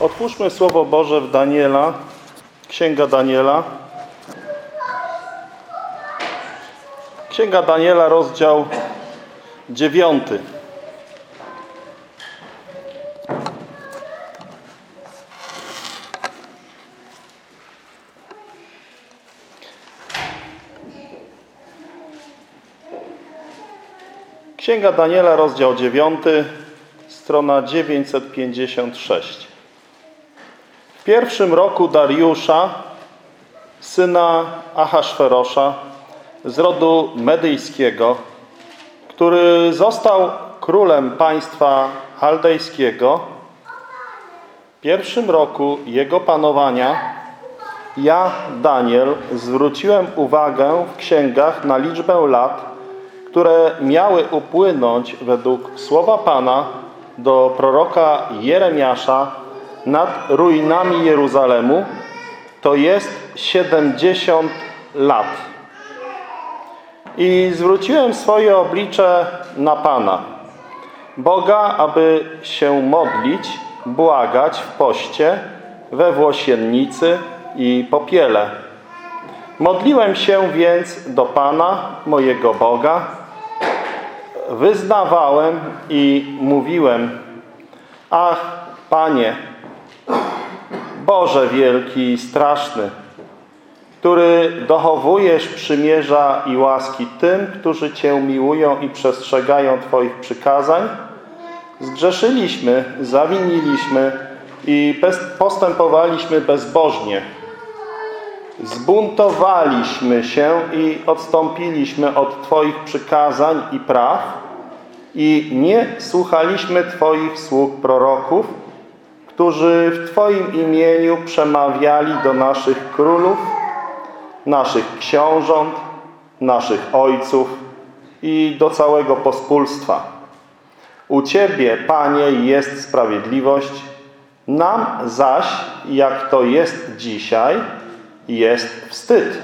Otwórzmy Słowo Boże w Daniela, Księga Daniela. Księga Daniela, rozdział dziewiąty. Księga Daniela, rozdział dziewiąty, strona 956. W pierwszym roku Dariusza, syna Ahasferosza, z rodu medyjskiego, który został królem państwa chaldejskiego, w pierwszym roku jego panowania ja, Daniel, zwróciłem uwagę w księgach na liczbę lat, które miały upłynąć według słowa Pana do proroka Jeremiasza nad ruinami Jeruzalemu, to jest 70 lat. I zwróciłem swoje oblicze na Pana, Boga, aby się modlić, błagać w poście, we włosiennicy i popiele. Modliłem się więc do Pana, mojego Boga, wyznawałem i mówiłem Ach, Panie, Boże wielki i straszny, który dochowujesz przymierza i łaski tym, którzy Cię miłują i przestrzegają Twoich przykazań, zgrzeszyliśmy, zawiniliśmy i postępowaliśmy bezbożnie. Zbuntowaliśmy się i odstąpiliśmy od Twoich przykazań i praw i nie słuchaliśmy Twoich sług proroków, którzy w Twoim imieniu przemawiali do naszych królów, naszych książąt, naszych ojców i do całego pospólstwa. U Ciebie, Panie, jest sprawiedliwość, nam zaś, jak to jest dzisiaj, jest wstyd.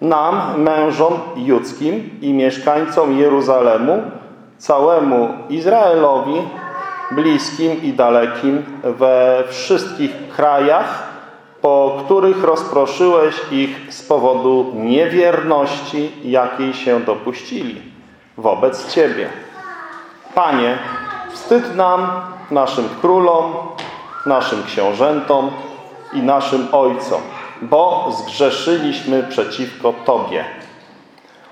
Nam, mężom judzkim i mieszkańcom Jeruzalemu, całemu Izraelowi, bliskim i dalekim, we wszystkich krajach, po których rozproszyłeś ich z powodu niewierności, jakiej się dopuścili wobec Ciebie. Panie, wstyd nam, naszym królom, naszym książętom i naszym ojcom, bo zgrzeszyliśmy przeciwko Tobie.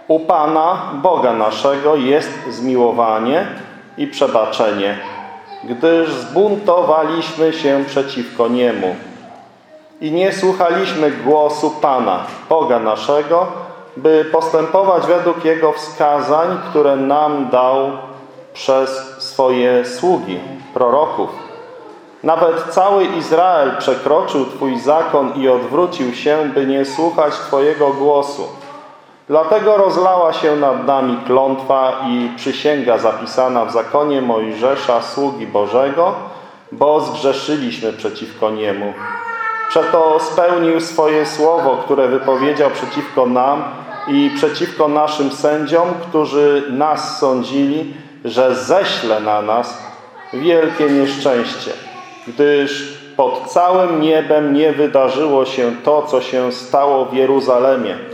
U Pana, Boga naszego, jest zmiłowanie i przebaczenie, gdyż zbuntowaliśmy się przeciwko Niemu i nie słuchaliśmy głosu Pana, Boga naszego, by postępować według Jego wskazań, które nam dał przez swoje sługi, proroków. Nawet cały Izrael przekroczył Twój zakon i odwrócił się, by nie słuchać Twojego głosu. Dlatego rozlała się nad nami klątwa i przysięga zapisana w zakonie Mojżesza, sługi Bożego, bo zgrzeszyliśmy przeciwko Niemu. Przeto spełnił swoje słowo, które wypowiedział przeciwko nam i przeciwko naszym sędziom, którzy nas sądzili, że ześle na nas wielkie nieszczęście, gdyż pod całym niebem nie wydarzyło się to, co się stało w Jeruzalemie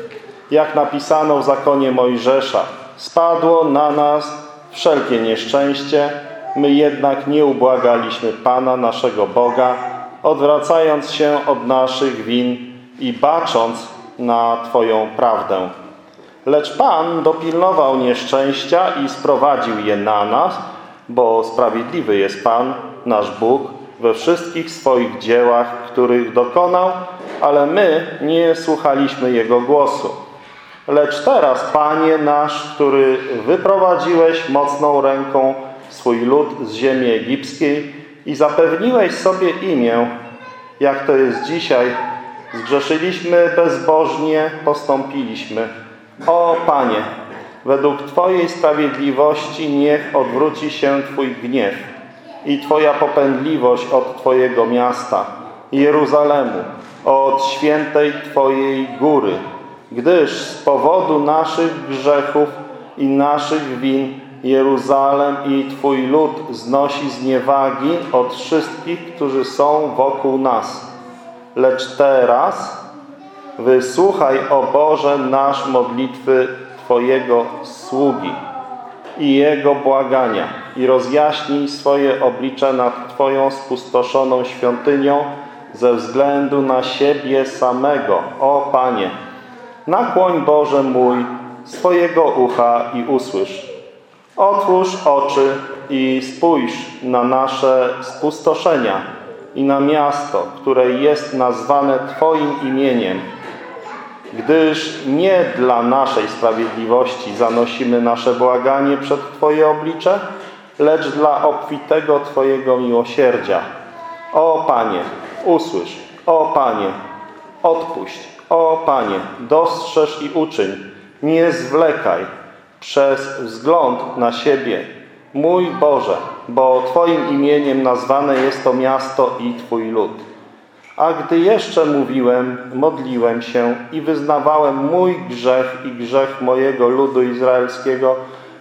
jak napisano w zakonie Mojżesza. Spadło na nas wszelkie nieszczęście, my jednak nie ubłagaliśmy Pana, naszego Boga, odwracając się od naszych win i bacząc na Twoją prawdę. Lecz Pan dopilnował nieszczęścia i sprowadził je na nas, bo sprawiedliwy jest Pan, nasz Bóg, we wszystkich swoich dziełach, których dokonał, ale my nie słuchaliśmy Jego głosu. Lecz teraz, Panie nasz, który wyprowadziłeś mocną ręką swój lud z ziemi egipskiej i zapewniłeś sobie imię, jak to jest dzisiaj, zgrzeszyliśmy bezbożnie, postąpiliśmy. O Panie, według Twojej sprawiedliwości niech odwróci się Twój gniew i Twoja popędliwość od Twojego miasta, Jeruzalemu, od świętej Twojej góry, gdyż z powodu naszych grzechów i naszych win Jeruzalem i Twój lud znosi zniewagi od wszystkich, którzy są wokół nas. Lecz teraz wysłuchaj, o Boże, nasz modlitwy Twojego sługi i Jego błagania i rozjaśnij swoje oblicze nad Twoją spustoszoną świątynią ze względu na siebie samego. O Panie, nakłoń Boże mój swojego ucha i usłysz. Otwórz oczy i spójrz na nasze spustoszenia i na miasto, które jest nazwane Twoim imieniem, gdyż nie dla naszej sprawiedliwości zanosimy nasze błaganie przed Twoje oblicze, lecz dla obfitego Twojego miłosierdzia. O Panie, usłysz, o Panie, odpuść, o Panie, dostrzeż i uczyń, nie zwlekaj przez wzgląd na siebie. Mój Boże, bo Twoim imieniem nazwane jest to miasto i Twój lud. A gdy jeszcze mówiłem, modliłem się i wyznawałem mój grzech i grzech mojego ludu izraelskiego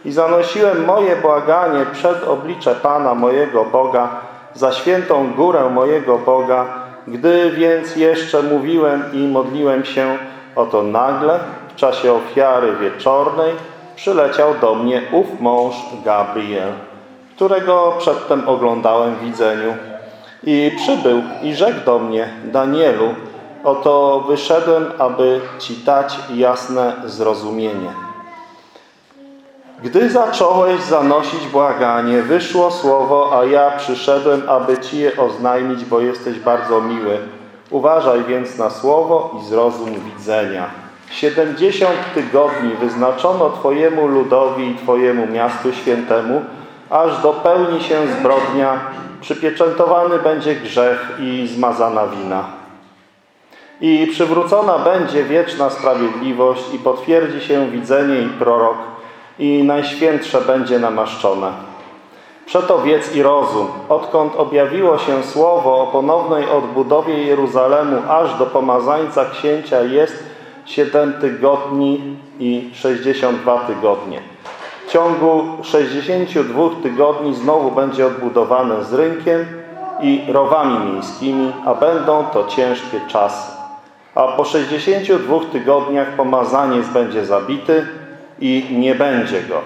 i zanosiłem moje błaganie przed oblicze Pana mojego Boga, za świętą górę mojego Boga, gdy więc jeszcze mówiłem i modliłem się, oto nagle w czasie ofiary wieczornej przyleciał do mnie ów mąż Gabriel, którego przedtem oglądałem w widzeniu. I przybył i rzekł do mnie, Danielu, oto wyszedłem, aby Ci dać jasne zrozumienie. Gdy zacząłeś zanosić błaganie, wyszło słowo, a ja przyszedłem, aby Ci je oznajmić, bo jesteś bardzo miły. Uważaj więc na słowo i zrozum widzenia. Siedemdziesiąt tygodni wyznaczono Twojemu ludowi i Twojemu miastu świętemu, aż dopełni się zbrodnia, przypieczętowany będzie grzech i zmazana wina. I przywrócona będzie wieczna sprawiedliwość i potwierdzi się widzenie i prorok i najświętsze będzie namaszczone. Przeto wiedz i rozum, odkąd objawiło się słowo o ponownej odbudowie Jeruzalemu aż do pomazańca księcia jest siedem tygodni i 62 tygodnie. W ciągu 62 tygodni znowu będzie odbudowane z rynkiem i rowami miejskimi, a będą to ciężkie czasy. A po 62 tygodniach pomazaniec będzie zabity i nie będzie go.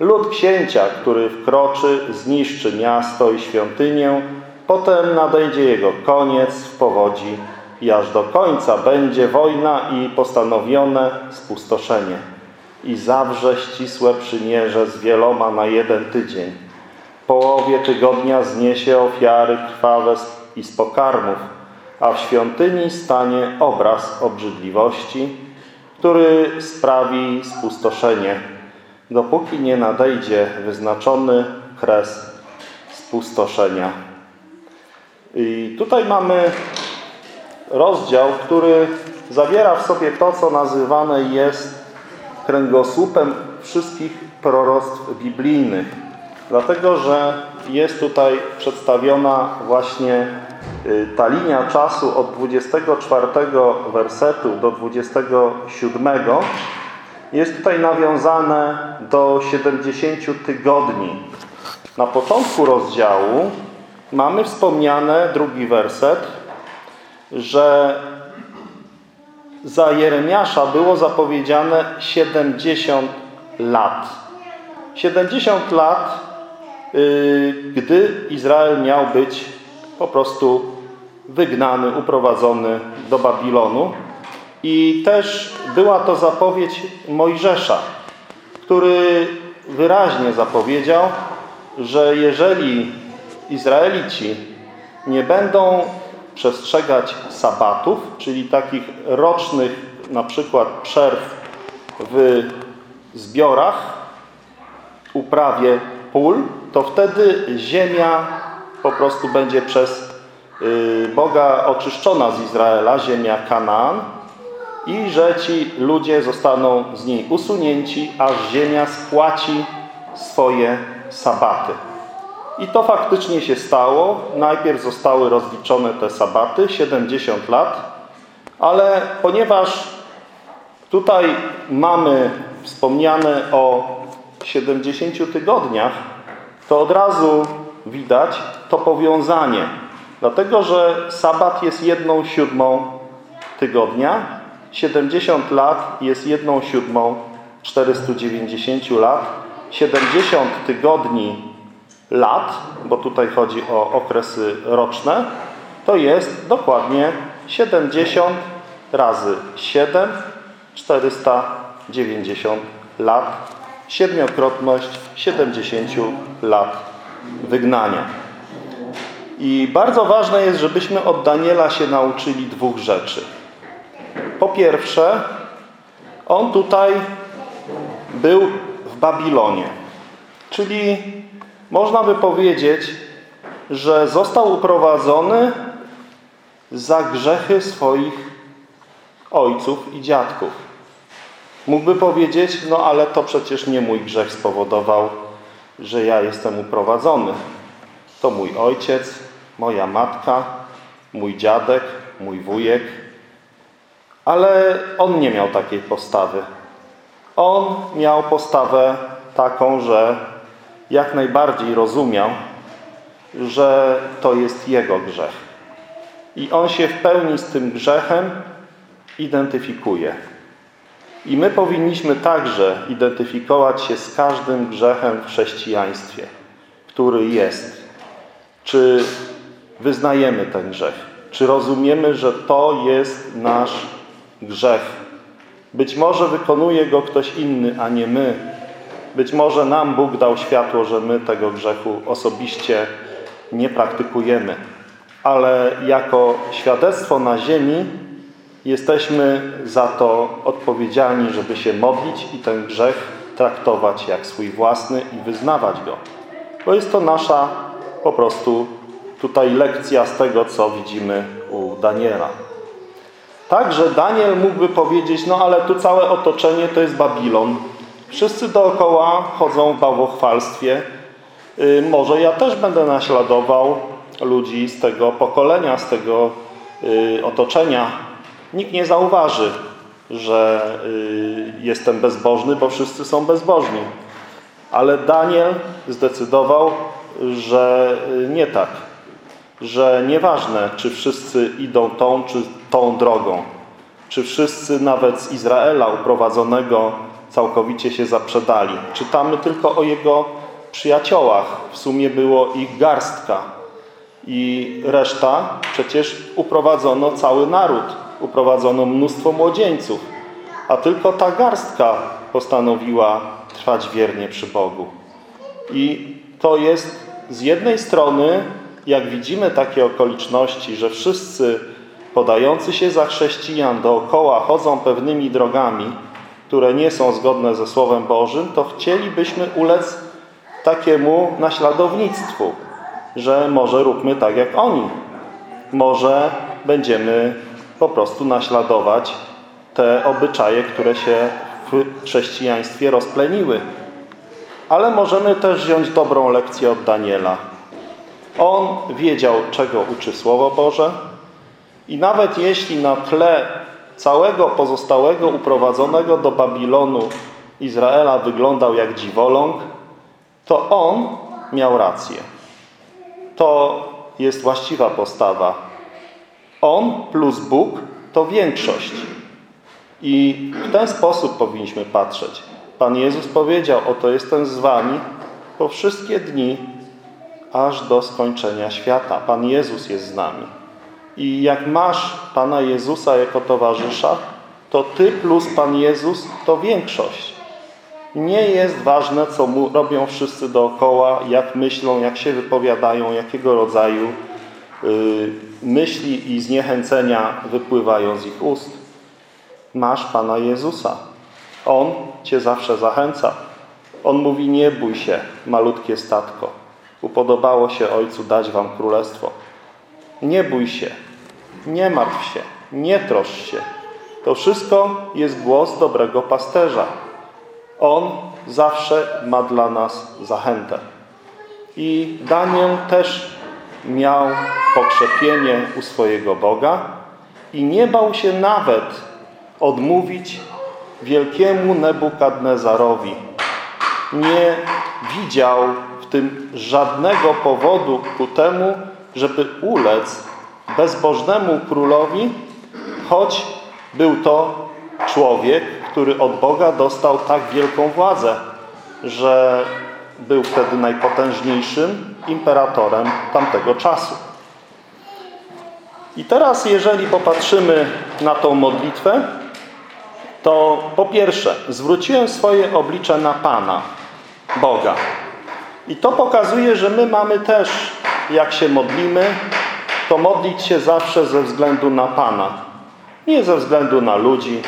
Lud księcia, który wkroczy, zniszczy miasto i świątynię, potem nadejdzie jego koniec w powodzi i aż do końca będzie wojna i postanowione spustoszenie i zawrze ścisłe przymierze z wieloma na jeden tydzień. W połowie tygodnia zniesie ofiary krwawe i z pokarmów, a w świątyni stanie obraz obrzydliwości, który sprawi spustoszenie, dopóki nie nadejdzie wyznaczony kres spustoszenia. I tutaj mamy rozdział, który zawiera w sobie to, co nazywane jest kręgosłupem wszystkich proroctw biblijnych. Dlatego, że jest tutaj przedstawiona właśnie ta linia czasu od 24 wersetu do 27 jest tutaj nawiązane do 70 tygodni. Na początku rozdziału mamy wspomniane drugi werset, że za Jeremiasza było zapowiedziane 70 lat. 70 lat, yy, gdy Izrael miał być po prostu wygnany, uprowadzony do Babilonu. I też była to zapowiedź Mojżesza, który wyraźnie zapowiedział, że jeżeli Izraelici nie będą przestrzegać sabatów, czyli takich rocznych na przykład przerw w zbiorach, uprawie pól, to wtedy ziemia po prostu będzie przez y, Boga oczyszczona z Izraela, ziemia Kanaan i że ci ludzie zostaną z niej usunięci, aż ziemia spłaci swoje sabaty. I to faktycznie się stało. Najpierw zostały rozliczone te sabaty, 70 lat, ale ponieważ tutaj mamy wspomniane o 70 tygodniach, to od razu widać to powiązanie. Dlatego, że sabat jest jedną siódmą tygodnia, 70 lat jest jedną siódmą 490 lat, 70 tygodni lat, bo tutaj chodzi o okresy roczne, to jest dokładnie 70 razy 7, 490 lat, siedmiokrotność 70 lat wygnania. I bardzo ważne jest, żebyśmy od Daniela się nauczyli dwóch rzeczy. Po pierwsze, on tutaj był w Babilonie, czyli można by powiedzieć, że został uprowadzony za grzechy swoich ojców i dziadków. Mógłby powiedzieć, no ale to przecież nie mój grzech spowodował, że ja jestem uprowadzony. To mój ojciec, moja matka, mój dziadek, mój wujek. Ale on nie miał takiej postawy. On miał postawę taką, że jak najbardziej rozumiał, że to jest jego grzech. I on się w pełni z tym grzechem identyfikuje. I my powinniśmy także identyfikować się z każdym grzechem w chrześcijaństwie, który jest. Czy wyznajemy ten grzech? Czy rozumiemy, że to jest nasz grzech? Być może wykonuje go ktoś inny, a nie my. Być może nam Bóg dał światło, że my tego grzechu osobiście nie praktykujemy. Ale jako świadectwo na ziemi jesteśmy za to odpowiedzialni, żeby się modlić i ten grzech traktować jak swój własny i wyznawać go. Bo jest to nasza po prostu tutaj lekcja z tego, co widzimy u Daniela. Także Daniel mógłby powiedzieć, no ale tu całe otoczenie to jest Babilon. Wszyscy dookoła chodzą w bałwochwalstwie. Y, może ja też będę naśladował ludzi z tego pokolenia, z tego y, otoczenia. Nikt nie zauważy, że y, jestem bezbożny, bo wszyscy są bezbożni. Ale Daniel zdecydował, że nie tak że nieważne, czy wszyscy idą tą, czy tą drogą, czy wszyscy nawet z Izraela uprowadzonego całkowicie się zaprzedali. Czytamy tylko o jego przyjaciołach. W sumie było ich garstka. I reszta przecież uprowadzono cały naród. Uprowadzono mnóstwo młodzieńców. A tylko ta garstka postanowiła trwać wiernie przy Bogu. I to jest z jednej strony jak widzimy takie okoliczności, że wszyscy podający się za chrześcijan dookoła chodzą pewnymi drogami, które nie są zgodne ze Słowem Bożym, to chcielibyśmy ulec takiemu naśladownictwu, że może róbmy tak jak oni. Może będziemy po prostu naśladować te obyczaje, które się w chrześcijaństwie rozpleniły. Ale możemy też wziąć dobrą lekcję od Daniela. On wiedział, czego uczy Słowo Boże i nawet jeśli na tle całego pozostałego uprowadzonego do Babilonu Izraela wyglądał jak dziwoląg, to on miał rację. To jest właściwa postawa. On plus Bóg to większość. I w ten sposób powinniśmy patrzeć. Pan Jezus powiedział, oto jestem z wami po wszystkie dni aż do skończenia świata. Pan Jezus jest z nami. I jak masz Pana Jezusa jako towarzysza, to Ty plus Pan Jezus to większość. Nie jest ważne, co mu robią wszyscy dookoła, jak myślą, jak się wypowiadają, jakiego rodzaju myśli i zniechęcenia wypływają z ich ust. Masz Pana Jezusa. On Cię zawsze zachęca. On mówi, nie bój się, malutkie statko upodobało się Ojcu dać wam królestwo. Nie bój się, nie martw się, nie troszcz się. To wszystko jest głos dobrego pasterza. On zawsze ma dla nas zachętę. I Daniel też miał pokrzepienie u swojego Boga i nie bał się nawet odmówić wielkiemu Nebukadnezarowi. Nie widział w tym żadnego powodu ku temu, żeby ulec bezbożnemu królowi, choć był to człowiek, który od Boga dostał tak wielką władzę, że był wtedy najpotężniejszym imperatorem tamtego czasu. I teraz, jeżeli popatrzymy na tą modlitwę, to po pierwsze, zwróciłem swoje oblicze na Pana, Boga. I to pokazuje, że my mamy też, jak się modlimy, to modlić się zawsze ze względu na Pana. Nie ze względu na ludzi,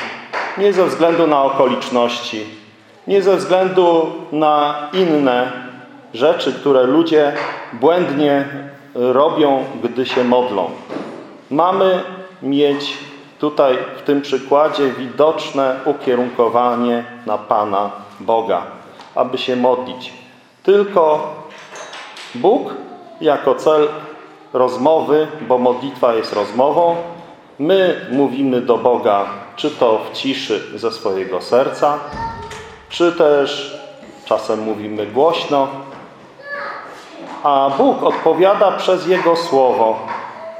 nie ze względu na okoliczności, nie ze względu na inne rzeczy, które ludzie błędnie robią, gdy się modlą. Mamy mieć tutaj w tym przykładzie widoczne ukierunkowanie na Pana Boga, aby się modlić. Tylko Bóg jako cel rozmowy, bo modlitwa jest rozmową, my mówimy do Boga, czy to w ciszy ze swojego serca, czy też czasem mówimy głośno, a Bóg odpowiada przez Jego Słowo,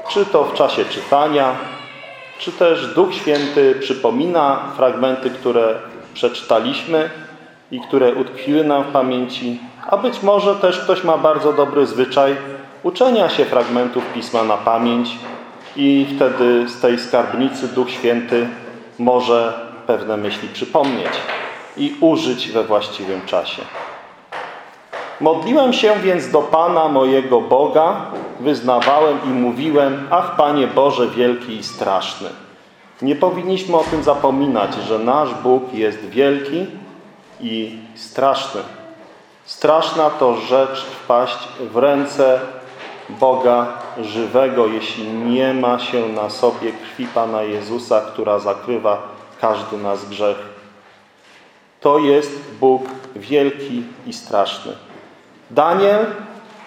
czy to w czasie czytania, czy też Duch Święty przypomina fragmenty, które przeczytaliśmy i które utkwiły nam w pamięci, a być może też ktoś ma bardzo dobry zwyczaj uczenia się fragmentów Pisma na pamięć i wtedy z tej skarbnicy Duch Święty może pewne myśli przypomnieć i użyć we właściwym czasie. Modliłem się więc do Pana mojego Boga, wyznawałem i mówiłem, ach Panie Boże wielki i straszny. Nie powinniśmy o tym zapominać, że nasz Bóg jest wielki i straszny. Straszna to rzecz wpaść w ręce Boga żywego, jeśli nie ma się na sobie krwi Pana Jezusa, która zakrywa każdy nasz grzech. To jest Bóg wielki i straszny. Daniel,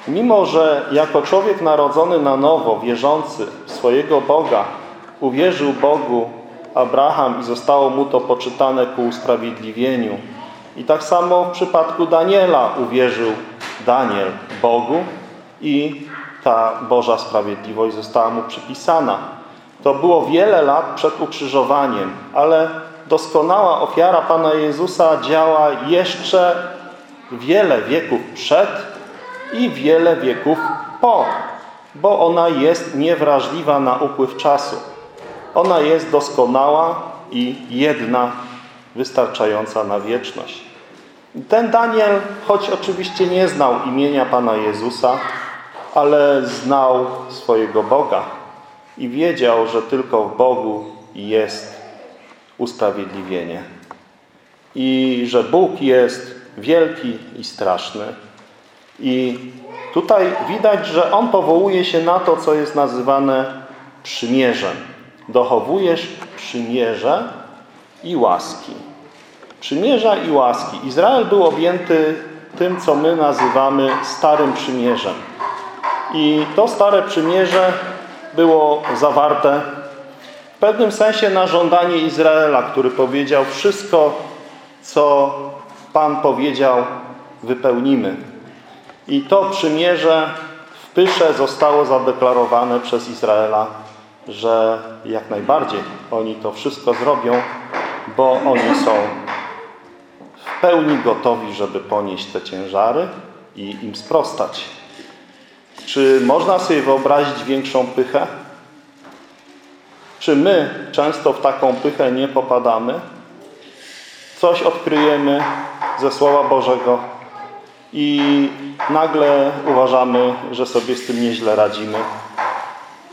mimo że jako człowiek narodzony na nowo, wierzący w swojego Boga, uwierzył Bogu Abraham i zostało mu to poczytane ku usprawiedliwieniu. I tak samo w przypadku Daniela uwierzył Daniel Bogu i ta Boża sprawiedliwość została mu przypisana. To było wiele lat przed ukrzyżowaniem, ale doskonała ofiara Pana Jezusa działa jeszcze wiele wieków przed i wiele wieków po, bo ona jest niewrażliwa na upływ czasu. Ona jest doskonała i jedna, wystarczająca na wieczność. Ten Daniel, choć oczywiście nie znał imienia Pana Jezusa, ale znał swojego Boga i wiedział, że tylko w Bogu jest usprawiedliwienie. I że Bóg jest wielki i straszny. I tutaj widać, że on powołuje się na to, co jest nazywane przymierzem. Dochowujesz przymierze i łaski. Przymierza i łaski. Izrael był objęty tym, co my nazywamy Starym Przymierzem. I to Stare Przymierze było zawarte w pewnym sensie na żądanie Izraela, który powiedział wszystko, co Pan powiedział, wypełnimy. I to przymierze w Pysze zostało zadeklarowane przez Izraela, że jak najbardziej oni to wszystko zrobią, bo oni są w pełni gotowi, żeby ponieść te ciężary i im sprostać. Czy można sobie wyobrazić większą pychę? Czy my często w taką pychę nie popadamy? Coś odkryjemy ze Słowa Bożego i nagle uważamy, że sobie z tym nieźle radzimy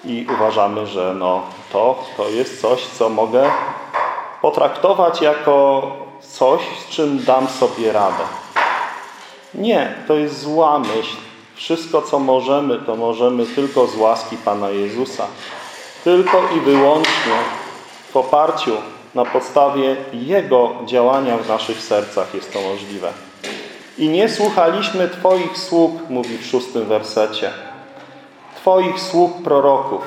i uważamy, że no to, to jest coś, co mogę potraktować jako coś, z czym dam sobie radę. Nie, to jest zła myśl. Wszystko, co możemy, to możemy tylko z łaski Pana Jezusa. Tylko i wyłącznie w oparciu na podstawie Jego działania w naszych sercach jest to możliwe. I nie słuchaliśmy Twoich sług, mówi w szóstym wersecie. Twoich sług proroków,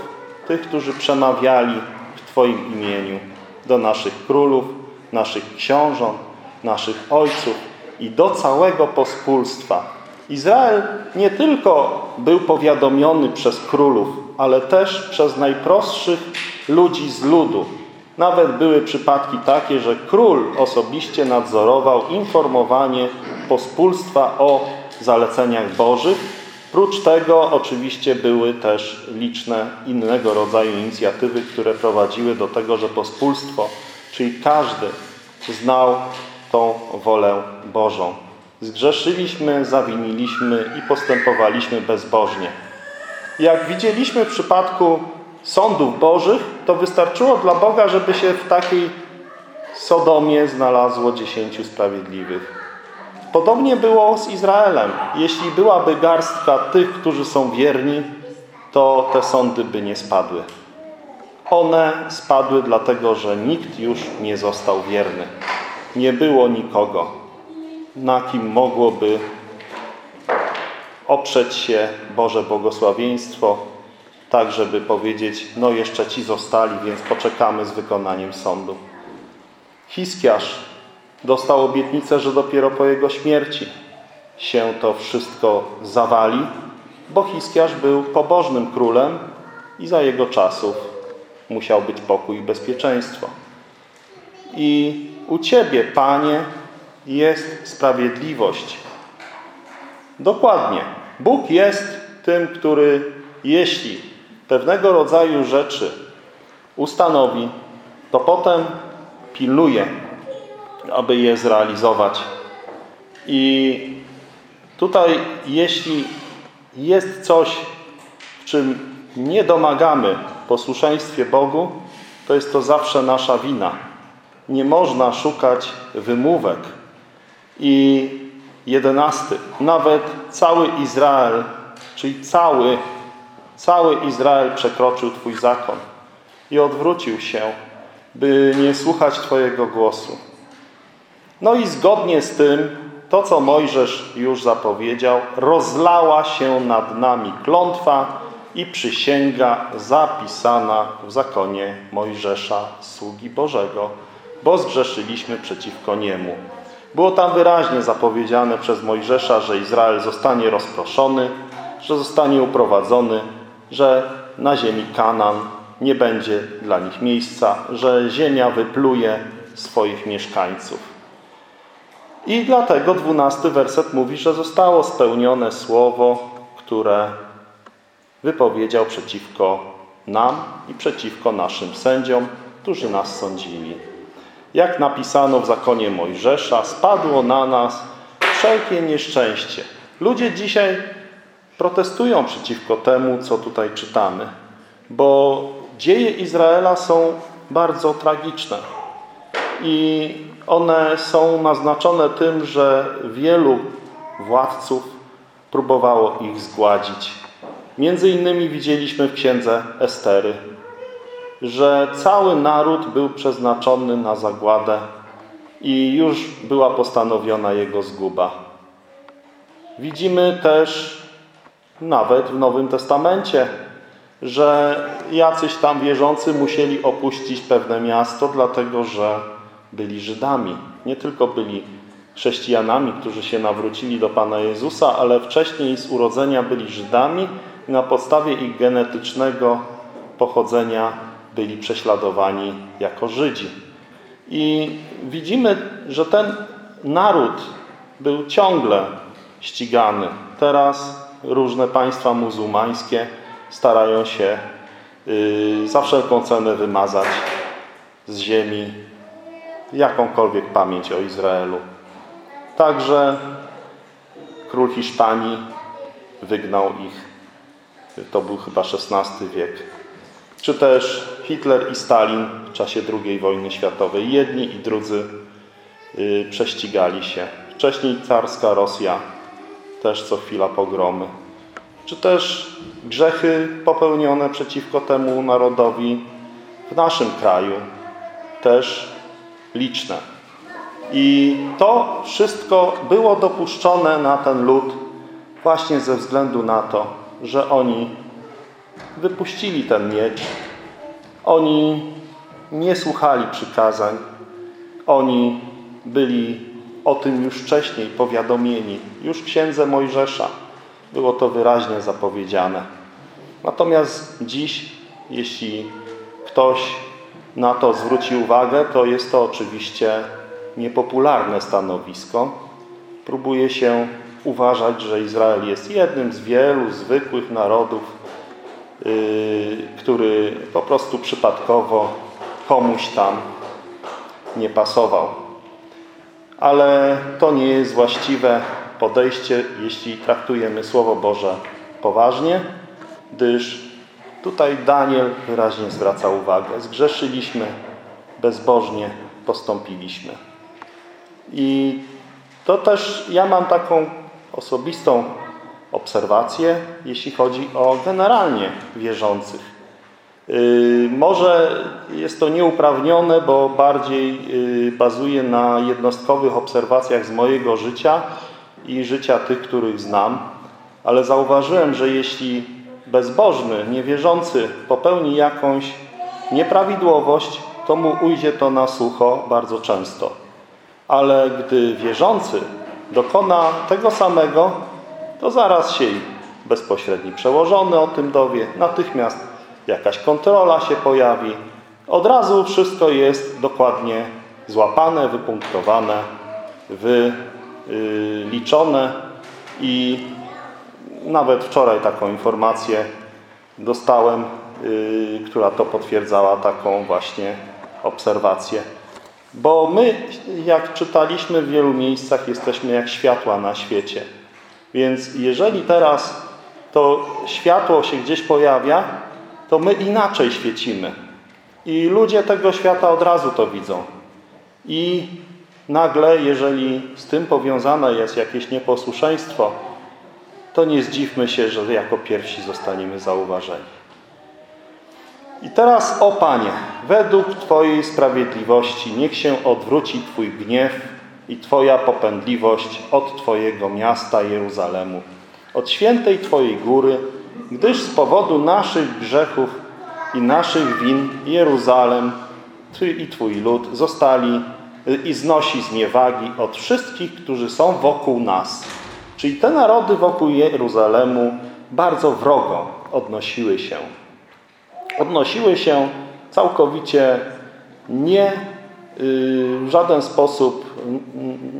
tych, którzy przemawiali w Twoim imieniu do naszych królów, naszych książąt, naszych ojców i do całego pospólstwa. Izrael nie tylko był powiadomiony przez królów, ale też przez najprostszych ludzi z ludu. Nawet były przypadki takie, że król osobiście nadzorował informowanie pospólstwa o zaleceniach bożych. Prócz tego oczywiście były też liczne innego rodzaju inicjatywy, które prowadziły do tego, że pospólstwo, czyli każdy znał tą wolę Bożą. Zgrzeszyliśmy, zawiniliśmy i postępowaliśmy bezbożnie. Jak widzieliśmy w przypadku sądów bożych, to wystarczyło dla Boga, żeby się w takiej Sodomie znalazło dziesięciu sprawiedliwych. Podobnie było z Izraelem. Jeśli byłaby garstka tych, którzy są wierni, to te sądy by nie spadły. One spadły dlatego, że nikt już nie został wierny. Nie było nikogo, na kim mogłoby oprzeć się Boże błogosławieństwo, tak żeby powiedzieć, no jeszcze ci zostali, więc poczekamy z wykonaniem sądu. Hiskiarz dostał obietnicę, że dopiero po jego śmierci się to wszystko zawali, bo Hiskiarz był pobożnym królem i za jego czasów musiał być pokój i bezpieczeństwo. I u Ciebie, Panie, jest sprawiedliwość. Dokładnie. Bóg jest tym, który jeśli pewnego rodzaju rzeczy ustanowi, to potem pilnuje, aby je zrealizować. I tutaj, jeśli jest coś, w czym nie domagamy posłuszeństwie Bogu, to jest to zawsze nasza wina. Nie można szukać wymówek. I jedenasty. Nawet cały Izrael, czyli cały, cały Izrael przekroczył Twój zakon i odwrócił się, by nie słuchać Twojego głosu. No i zgodnie z tym, to co Mojżesz już zapowiedział, rozlała się nad nami klątwa i przysięga zapisana w zakonie Mojżesza, sługi Bożego, bo zgrzeszyliśmy przeciwko Niemu. Było tam wyraźnie zapowiedziane przez Mojżesza, że Izrael zostanie rozproszony, że zostanie uprowadzony, że na ziemi Kanan nie będzie dla nich miejsca, że ziemia wypluje swoich mieszkańców. I dlatego dwunasty werset mówi, że zostało spełnione słowo, które wypowiedział przeciwko nam i przeciwko naszym sędziom, którzy nas sądzili. Jak napisano w zakonie Mojżesza, spadło na nas wszelkie nieszczęście. Ludzie dzisiaj protestują przeciwko temu, co tutaj czytamy, bo dzieje Izraela są bardzo tragiczne i one są naznaczone tym, że wielu władców próbowało ich zgładzić. Między innymi widzieliśmy w księdze Estery, że cały naród był przeznaczony na zagładę i już była postanowiona jego zguba. Widzimy też nawet w Nowym Testamencie, że jacyś tam wierzący musieli opuścić pewne miasto, dlatego że byli Żydami. Nie tylko byli chrześcijanami, którzy się nawrócili do Pana Jezusa, ale wcześniej z urodzenia byli Żydami i na podstawie ich genetycznego pochodzenia byli prześladowani jako Żydzi. I widzimy, że ten naród był ciągle ścigany. Teraz różne państwa muzułmańskie starają się yy, za wszelką cenę wymazać z ziemi jakąkolwiek pamięć o Izraelu. Także król Hiszpanii wygnał ich. To był chyba XVI wiek czy też Hitler i Stalin w czasie II wojny światowej. Jedni i drudzy yy, prześcigali się. Wcześniej carska Rosja, też co chwila pogromy. Czy też grzechy popełnione przeciwko temu narodowi w naszym kraju, też liczne. I to wszystko było dopuszczone na ten lud właśnie ze względu na to, że oni wypuścili ten miecz. Oni nie słuchali przykazań. Oni byli o tym już wcześniej powiadomieni, już księdze Mojżesza. Było to wyraźnie zapowiedziane. Natomiast dziś, jeśli ktoś na to zwróci uwagę, to jest to oczywiście niepopularne stanowisko. Próbuje się uważać, że Izrael jest jednym z wielu zwykłych narodów, który po prostu przypadkowo komuś tam nie pasował. Ale to nie jest właściwe podejście, jeśli traktujemy Słowo Boże poważnie, gdyż tutaj Daniel wyraźnie zwraca uwagę. Zgrzeszyliśmy, bezbożnie postąpiliśmy. I to też ja mam taką osobistą obserwację, jeśli chodzi o generalnie wierzących. Yy, może jest to nieuprawnione, bo bardziej yy, bazuje na jednostkowych obserwacjach z mojego życia i życia tych, których znam, ale zauważyłem, że jeśli bezbożny, niewierzący popełni jakąś nieprawidłowość, to mu ujdzie to na sucho bardzo często. Ale gdy wierzący dokona tego samego, to zaraz się bezpośredni przełożony o tym dowie, natychmiast jakaś kontrola się pojawi. Od razu wszystko jest dokładnie złapane, wypunktowane, wyliczone i nawet wczoraj taką informację dostałem, y, która to potwierdzała taką właśnie obserwację. Bo my, jak czytaliśmy w wielu miejscach, jesteśmy jak światła na świecie. Więc jeżeli teraz to światło się gdzieś pojawia, to my inaczej świecimy. I ludzie tego świata od razu to widzą. I nagle, jeżeli z tym powiązane jest jakieś nieposłuszeństwo, to nie zdziwmy się, że jako pierwsi zostaniemy zauważeni. I teraz, o Panie, według Twojej sprawiedliwości niech się odwróci Twój gniew i Twoja popędliwość od Twojego miasta Jeruzalemu, od świętej Twojej góry, gdyż z powodu naszych grzechów i naszych win Jeruzalem, Ty i Twój lud zostali i znosi zniewagi od wszystkich, którzy są wokół nas. Czyli te narody wokół Jeruzalemu bardzo wrogo odnosiły się odnosiły się całkowicie nie w żaden sposób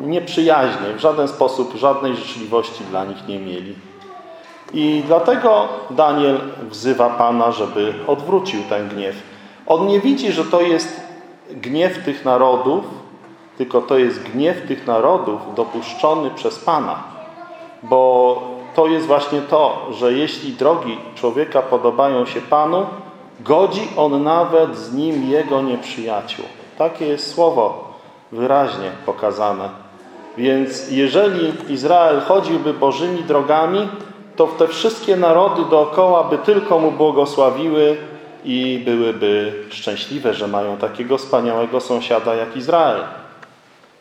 nieprzyjaźnie, w żaden sposób żadnej życzliwości dla nich nie mieli. I dlatego Daniel wzywa Pana, żeby odwrócił ten gniew. On nie widzi, że to jest gniew tych narodów, tylko to jest gniew tych narodów dopuszczony przez Pana. Bo to jest właśnie to, że jeśli drogi człowieka podobają się Panu, Godzi on nawet z nim jego nieprzyjaciół. Takie jest słowo wyraźnie pokazane. Więc jeżeli Izrael chodziłby Bożymi drogami, to te wszystkie narody dookoła by tylko mu błogosławiły i byłyby szczęśliwe, że mają takiego wspaniałego sąsiada jak Izrael.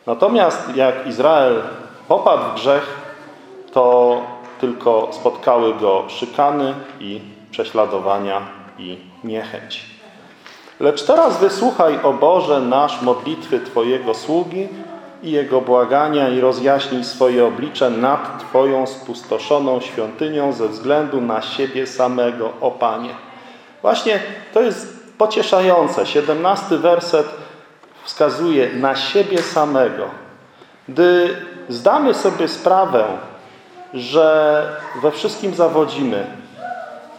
Natomiast jak Izrael popadł w grzech, to tylko spotkały go szykany i prześladowania i niechęć. Lecz teraz wysłuchaj, o Boże, nasz modlitwy Twojego sługi i Jego błagania i rozjaśnij swoje oblicze nad Twoją spustoszoną świątynią ze względu na siebie samego, o Panie. Właśnie to jest pocieszające. 17 werset wskazuje na siebie samego. Gdy zdamy sobie sprawę, że we wszystkim zawodzimy,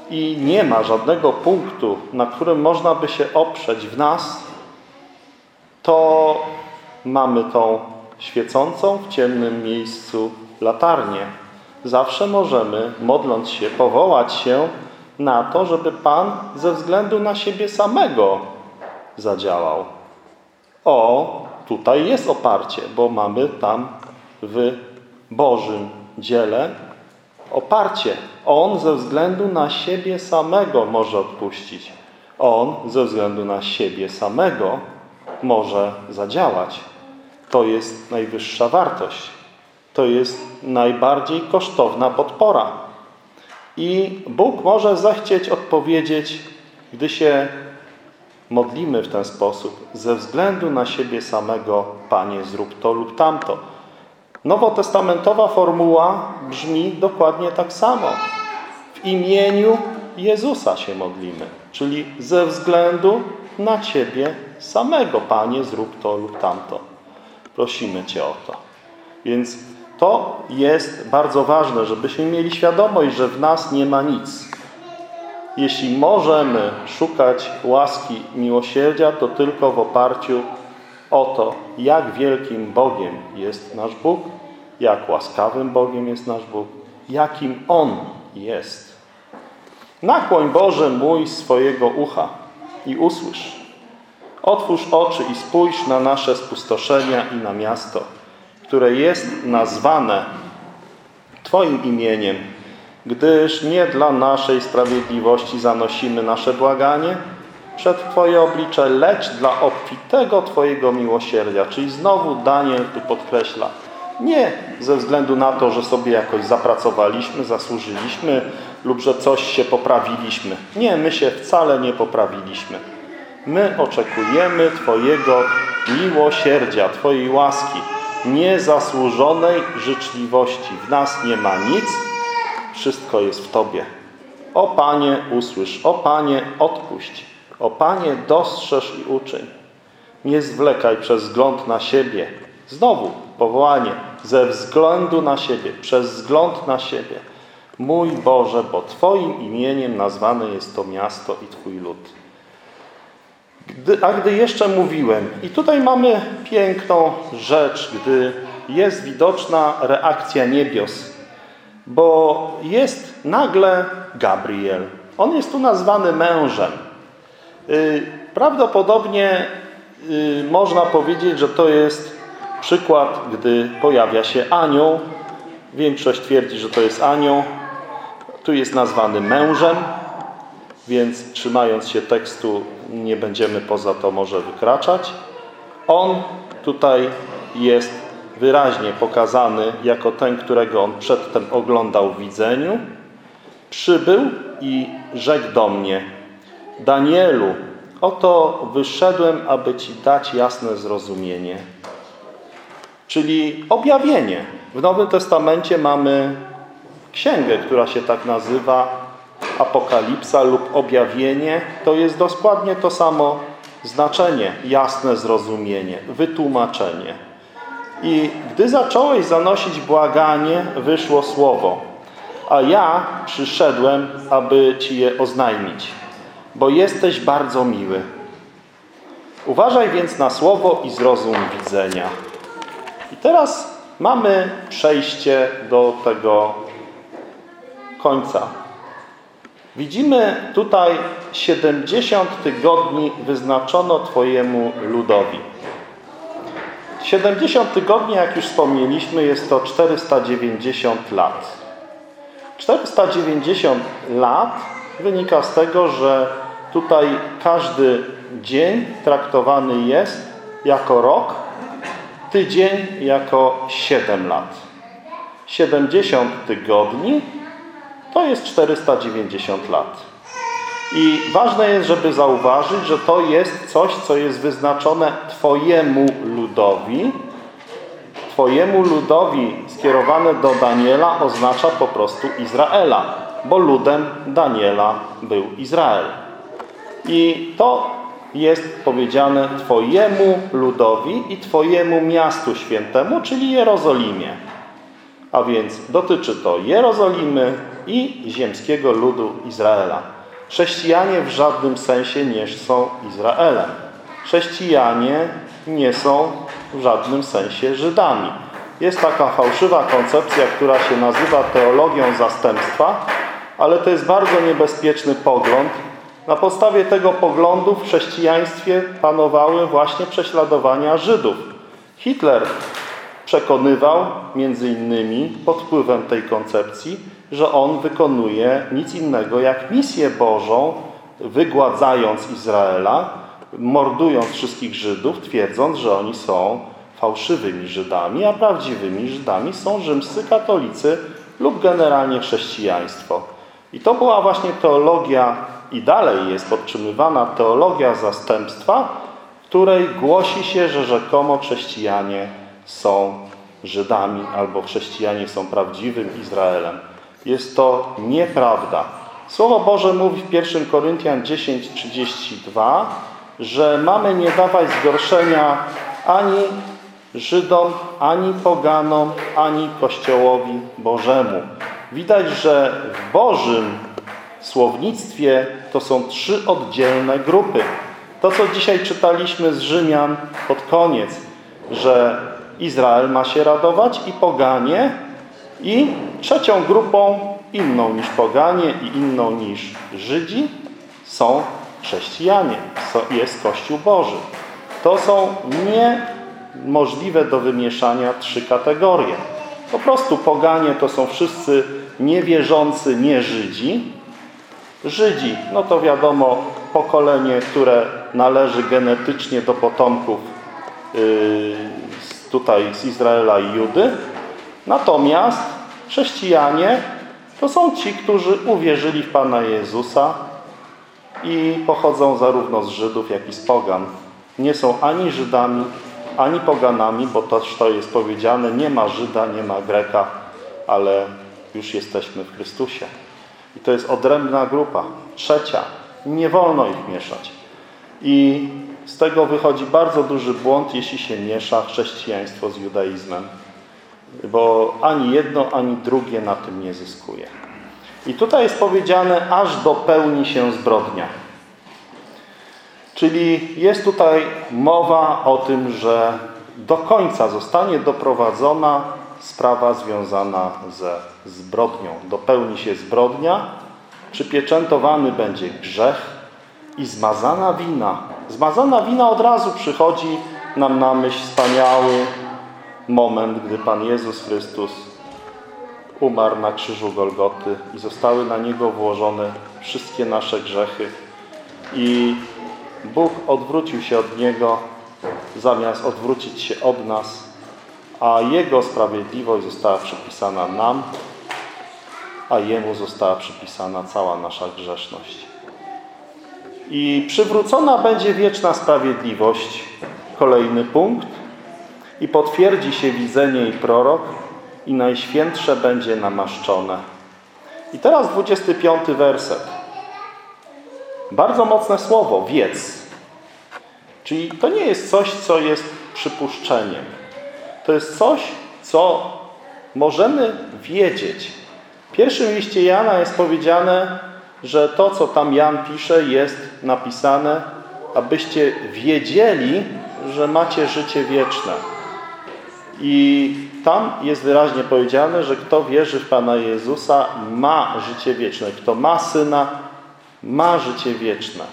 i nie ma żadnego punktu, na którym można by się oprzeć w nas, to mamy tą świecącą w ciemnym miejscu latarnię. Zawsze możemy, modląc się, powołać się na to, żeby Pan ze względu na siebie samego zadziałał. O, tutaj jest oparcie, bo mamy tam w Bożym dziele oparcie. On ze względu na siebie samego może odpuścić. On ze względu na siebie samego może zadziałać. To jest najwyższa wartość. To jest najbardziej kosztowna podpora. I Bóg może zechcieć odpowiedzieć, gdy się modlimy w ten sposób. Ze względu na siebie samego, Panie, zrób to lub tamto. Nowotestamentowa formuła brzmi dokładnie tak samo. W imieniu Jezusa się modlimy, czyli ze względu na Ciebie samego, Panie, zrób to lub tamto. Prosimy Cię o to. Więc to jest bardzo ważne, żebyśmy mieli świadomość, że w nas nie ma nic. Jeśli możemy szukać łaski miłosierdzia, to tylko w oparciu o to, jak wielkim Bogiem jest nasz Bóg, jak łaskawym Bogiem jest nasz Bóg, jakim On jest. Nakłoń Boże mój swojego ucha i usłysz. Otwórz oczy i spójrz na nasze spustoszenia i na miasto, które jest nazwane Twoim imieniem, gdyż nie dla naszej sprawiedliwości zanosimy nasze błaganie przed Twoje oblicze, lecz dla obfitego Twojego miłosierdzia. Czyli znowu Daniel tu podkreśla, nie ze względu na to, że sobie jakoś zapracowaliśmy, zasłużyliśmy lub że coś się poprawiliśmy. Nie, my się wcale nie poprawiliśmy. My oczekujemy Twojego miłosierdzia, Twojej łaski, niezasłużonej życzliwości. W nas nie ma nic, wszystko jest w Tobie. O Panie, usłysz, o Panie, odpuść, o Panie, dostrzeż i uczyń. Nie zwlekaj przez wzgląd na siebie. Znowu powołanie, ze względu na siebie, przez wzgląd na siebie. Mój Boże, bo Twoim imieniem nazwane jest to miasto i Twój lud. Gdy, a gdy jeszcze mówiłem, i tutaj mamy piękną rzecz, gdy jest widoczna reakcja niebios, bo jest nagle Gabriel. On jest tu nazwany mężem. Y, prawdopodobnie y, można powiedzieć, że to jest przykład, gdy pojawia się anioł. Większość twierdzi, że to jest anioł. Tu jest nazwany mężem, więc trzymając się tekstu nie będziemy poza to może wykraczać. On tutaj jest wyraźnie pokazany jako ten, którego on przedtem oglądał w widzeniu. Przybył i rzekł do mnie, Danielu, oto wyszedłem, aby Ci dać jasne zrozumienie. Czyli objawienie. W Nowym Testamencie mamy księgę, która się tak nazywa, apokalipsa lub objawienie, to jest dokładnie to samo znaczenie, jasne zrozumienie, wytłumaczenie. I gdy zacząłeś zanosić błaganie, wyszło słowo, a ja przyszedłem, aby Ci je oznajmić, bo jesteś bardzo miły. Uważaj więc na słowo i zrozum widzenia. I teraz mamy przejście do tego końca Widzimy tutaj 70 tygodni wyznaczono Twojemu ludowi. 70 tygodni, jak już wspomnieliśmy, jest to 490 lat. 490 lat wynika z tego, że tutaj każdy dzień traktowany jest jako rok, tydzień jako 7 lat. 70 tygodni to jest 490 lat. I ważne jest, żeby zauważyć, że to jest coś, co jest wyznaczone Twojemu ludowi. Twojemu ludowi skierowane do Daniela oznacza po prostu Izraela, bo ludem Daniela był Izrael. I to jest powiedziane Twojemu ludowi i Twojemu miastu świętemu, czyli Jerozolimie. A więc dotyczy to Jerozolimy, i ziemskiego ludu Izraela. Chrześcijanie w żadnym sensie nie są Izraelem. Chrześcijanie nie są w żadnym sensie Żydami. Jest taka fałszywa koncepcja, która się nazywa teologią zastępstwa, ale to jest bardzo niebezpieczny pogląd. Na podstawie tego poglądu w chrześcijaństwie panowały właśnie prześladowania Żydów. Hitler przekonywał, między innymi pod wpływem tej koncepcji, że on wykonuje nic innego jak misję Bożą, wygładzając Izraela, mordując wszystkich Żydów, twierdząc, że oni są fałszywymi Żydami, a prawdziwymi Żydami są rzymscy katolicy lub generalnie chrześcijaństwo. I to była właśnie teologia, i dalej jest podtrzymywana teologia zastępstwa, w której głosi się, że rzekomo chrześcijanie są Żydami albo chrześcijanie są prawdziwym Izraelem. Jest to nieprawda. Słowo Boże mówi w 1 Koryntian 10:32, że mamy nie dawać zgorszenia ani Żydom, ani poganom, ani Kościołowi Bożemu. Widać, że w Bożym słownictwie to są trzy oddzielne grupy. To, co dzisiaj czytaliśmy z Rzymian pod koniec, że Izrael ma się radować i poganie i trzecią grupą, inną niż poganie i inną niż Żydzi, są chrześcijanie, jest Kościół Boży. To są niemożliwe do wymieszania trzy kategorie. Po prostu poganie to są wszyscy niewierzący nie Żydzi. Żydzi, no to wiadomo, pokolenie, które należy genetycznie do potomków yy, tutaj z Izraela i Judy. Natomiast chrześcijanie to są ci, którzy uwierzyli w Pana Jezusa i pochodzą zarówno z Żydów, jak i z pogan. Nie są ani Żydami, ani poganami, bo to jest powiedziane, nie ma Żyda, nie ma Greka, ale już jesteśmy w Chrystusie. I to jest odrębna grupa. Trzecia. Nie wolno ich mieszać. I z tego wychodzi bardzo duży błąd, jeśli się miesza chrześcijaństwo z judaizmem. Bo ani jedno, ani drugie na tym nie zyskuje. I tutaj jest powiedziane, aż dopełni się zbrodnia. Czyli jest tutaj mowa o tym, że do końca zostanie doprowadzona sprawa związana ze zbrodnią. Dopełni się zbrodnia, przypieczętowany będzie grzech i zmazana wina. Zmazana wina od razu przychodzi nam na myśl wspaniały moment, gdy Pan Jezus Chrystus umarł na krzyżu Golgoty i zostały na Niego włożone wszystkie nasze grzechy. I Bóg odwrócił się od Niego, zamiast odwrócić się od nas, a Jego sprawiedliwość została przypisana nam, a Jemu została przypisana cała nasza grzeszność. I przywrócona będzie wieczna sprawiedliwość, kolejny punkt, i potwierdzi się widzenie i prorok, i Najświętsze będzie namaszczone. I teraz 25 werset. Bardzo mocne słowo, wiedz. Czyli to nie jest coś, co jest przypuszczeniem. To jest coś, co możemy wiedzieć. Pierwszym liście Jana jest powiedziane, że to, co tam Jan pisze, jest napisane, abyście wiedzieli, że macie życie wieczne. I tam jest wyraźnie powiedziane, że kto wierzy w Pana Jezusa, ma życie wieczne. Kto ma Syna, ma życie wieczne.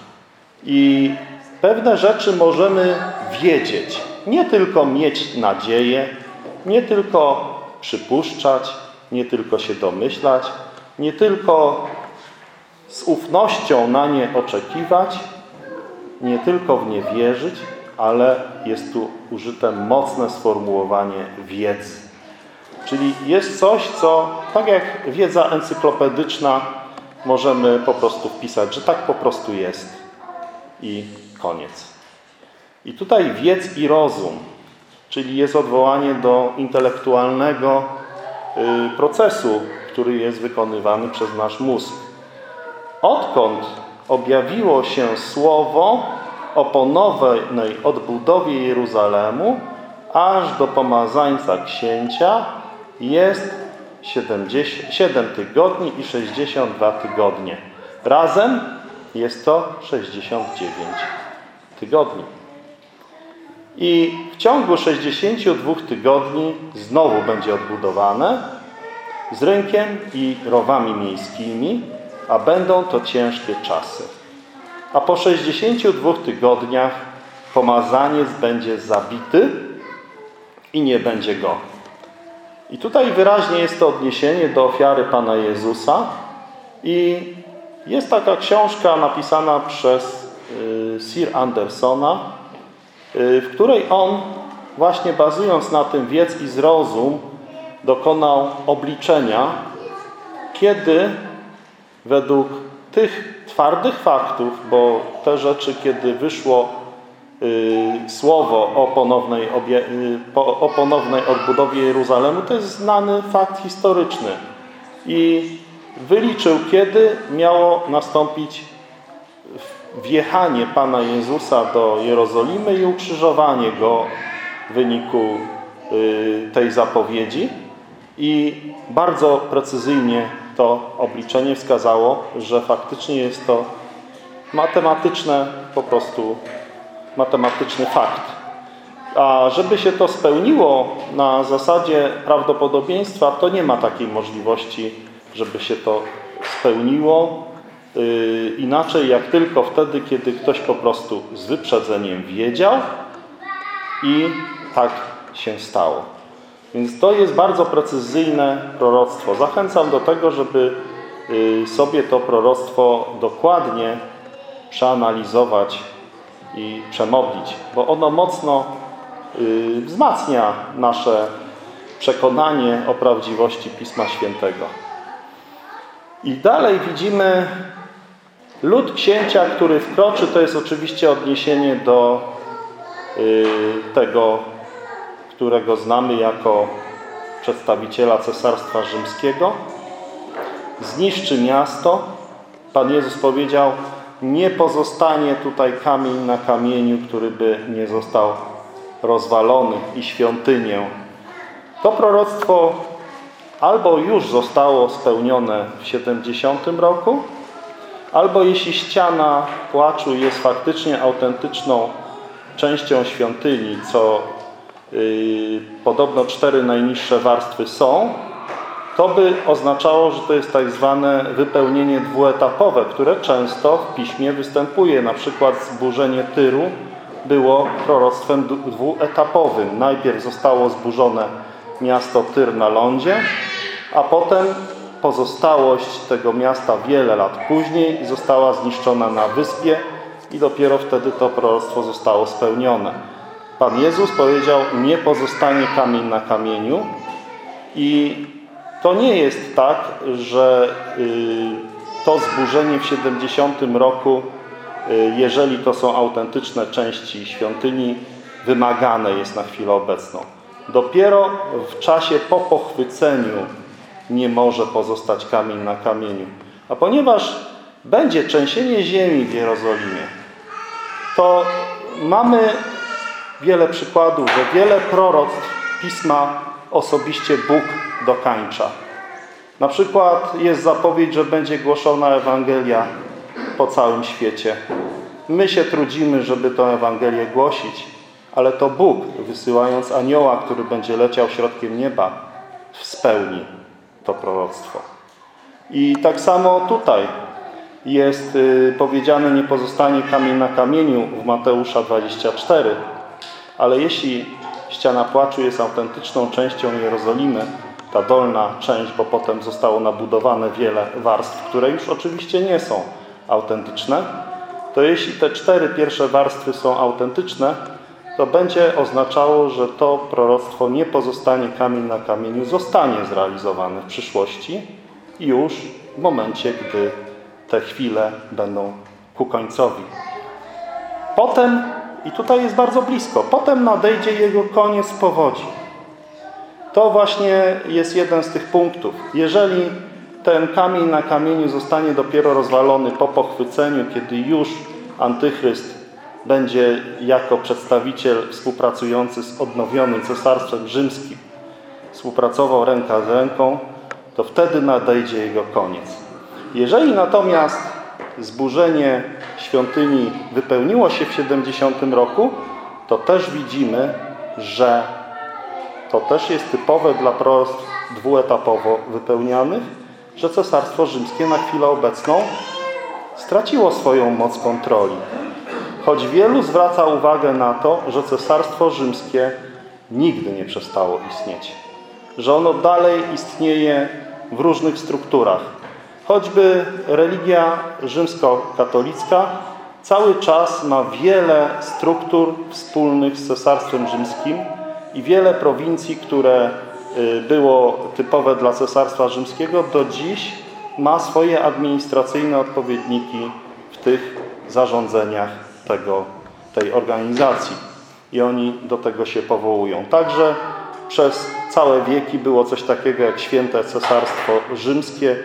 I pewne rzeczy możemy wiedzieć. Nie tylko mieć nadzieję, nie tylko przypuszczać, nie tylko się domyślać, nie tylko z ufnością na nie oczekiwać, nie tylko w nie wierzyć, ale jest tu użyte mocne sformułowanie wiedzy. Czyli jest coś, co tak jak wiedza encyklopedyczna możemy po prostu wpisać, że tak po prostu jest i koniec. I tutaj wiedz i rozum, czyli jest odwołanie do intelektualnego procesu, który jest wykonywany przez nasz mózg. Odkąd objawiło się Słowo o ponownej odbudowie Jeruzalemu, aż do pomazańca księcia jest 70, 7 tygodni i 62 tygodnie. Razem jest to 69 tygodni. I w ciągu 62 tygodni znowu będzie odbudowane z rynkiem i rowami miejskimi, a będą to ciężkie czasy. A po 62 tygodniach pomazaniec będzie zabity i nie będzie go. I tutaj wyraźnie jest to odniesienie do ofiary Pana Jezusa i jest taka książka napisana przez y, Sir Andersona, w której on właśnie bazując na tym wiedz i zrozum dokonał obliczenia, kiedy według tych twardych faktów, bo te rzeczy, kiedy wyszło słowo o ponownej, o ponownej odbudowie Jeruzalemu to jest znany fakt historyczny. I wyliczył, kiedy miało nastąpić wjechanie Pana Jezusa do Jerozolimy i ukrzyżowanie Go w wyniku y, tej zapowiedzi. I bardzo precyzyjnie to obliczenie wskazało, że faktycznie jest to matematyczne, po prostu matematyczny fakt. A żeby się to spełniło na zasadzie prawdopodobieństwa, to nie ma takiej możliwości, żeby się to spełniło inaczej jak tylko wtedy, kiedy ktoś po prostu z wyprzedzeniem wiedział i tak się stało. Więc to jest bardzo precyzyjne proroctwo. Zachęcam do tego, żeby yy, sobie to proroctwo dokładnie przeanalizować i przemodlić, bo ono mocno yy, wzmacnia nasze przekonanie o prawdziwości Pisma Świętego. I dalej widzimy lud księcia, który wkroczy, to jest oczywiście odniesienie do yy, tego, którego znamy jako przedstawiciela Cesarstwa Rzymskiego. Zniszczy miasto. Pan Jezus powiedział, nie pozostanie tutaj kamień na kamieniu, który by nie został rozwalony i świątynię. To proroctwo albo już zostało spełnione w 70 roku, albo jeśli ściana płaczu jest faktycznie autentyczną częścią świątyni, co yy, podobno cztery najniższe warstwy są, to by oznaczało, że to jest tak zwane wypełnienie dwuetapowe, które często w piśmie występuje. Na przykład zburzenie Tyru było proroctwem dwuetapowym. Najpierw zostało zburzone miasto Tyr na lądzie, a potem pozostałość tego miasta wiele lat później została zniszczona na wyspie i dopiero wtedy to proroctwo zostało spełnione. Pan Jezus powiedział, nie pozostanie kamień na kamieniu i to nie jest tak, że y, to zburzenie w 70 roku, y, jeżeli to są autentyczne części świątyni, wymagane jest na chwilę obecną. Dopiero w czasie po pochwyceniu nie może pozostać kamień na kamieniu. A ponieważ będzie trzęsienie ziemi w Jerozolimie, to mamy wiele przykładów, że wiele proroctw Pisma osobiście Bóg dokańcza. Na przykład jest zapowiedź, że będzie głoszona Ewangelia po całym świecie. My się trudzimy, żeby tę Ewangelię głosić, ale to Bóg, wysyłając anioła, który będzie leciał środkiem nieba, spełni to proroctwo. I tak samo tutaj jest y, powiedziane, nie pozostanie kamień na kamieniu w Mateusza 24. Ale jeśli ściana płaczu jest autentyczną częścią Jerozolimy, ta dolna część, bo potem zostało nabudowane wiele warstw, które już oczywiście nie są autentyczne, to jeśli te cztery pierwsze warstwy są autentyczne, to będzie oznaczało, że to proroctwo nie pozostanie kamień na kamieniu, zostanie zrealizowane w przyszłości już w momencie, gdy te chwile będą ku końcowi. Potem, i tutaj jest bardzo blisko, potem nadejdzie jego koniec powodzi. To właśnie jest jeden z tych punktów. Jeżeli ten kamień na kamieniu zostanie dopiero rozwalony po pochwyceniu, kiedy już Antychryst będzie jako przedstawiciel współpracujący z odnowionym Cesarstwem Rzymskim współpracował ręka z ręką, to wtedy nadejdzie jego koniec. Jeżeli natomiast zburzenie świątyni wypełniło się w 70 roku, to też widzimy, że to też jest typowe dla proroctw dwuetapowo wypełnianych, że Cesarstwo Rzymskie na chwilę obecną straciło swoją moc kontroli. Choć wielu zwraca uwagę na to, że Cesarstwo Rzymskie nigdy nie przestało istnieć. Że ono dalej istnieje w różnych strukturach. Choćby religia rzymskokatolicka cały czas ma wiele struktur wspólnych z Cesarstwem Rzymskim i wiele prowincji, które y, było typowe dla Cesarstwa Rzymskiego, do dziś ma swoje administracyjne odpowiedniki w tych zarządzeniach tego tej organizacji i oni do tego się powołują. Także przez całe wieki było coś takiego jak święte cesarstwo rzymskie,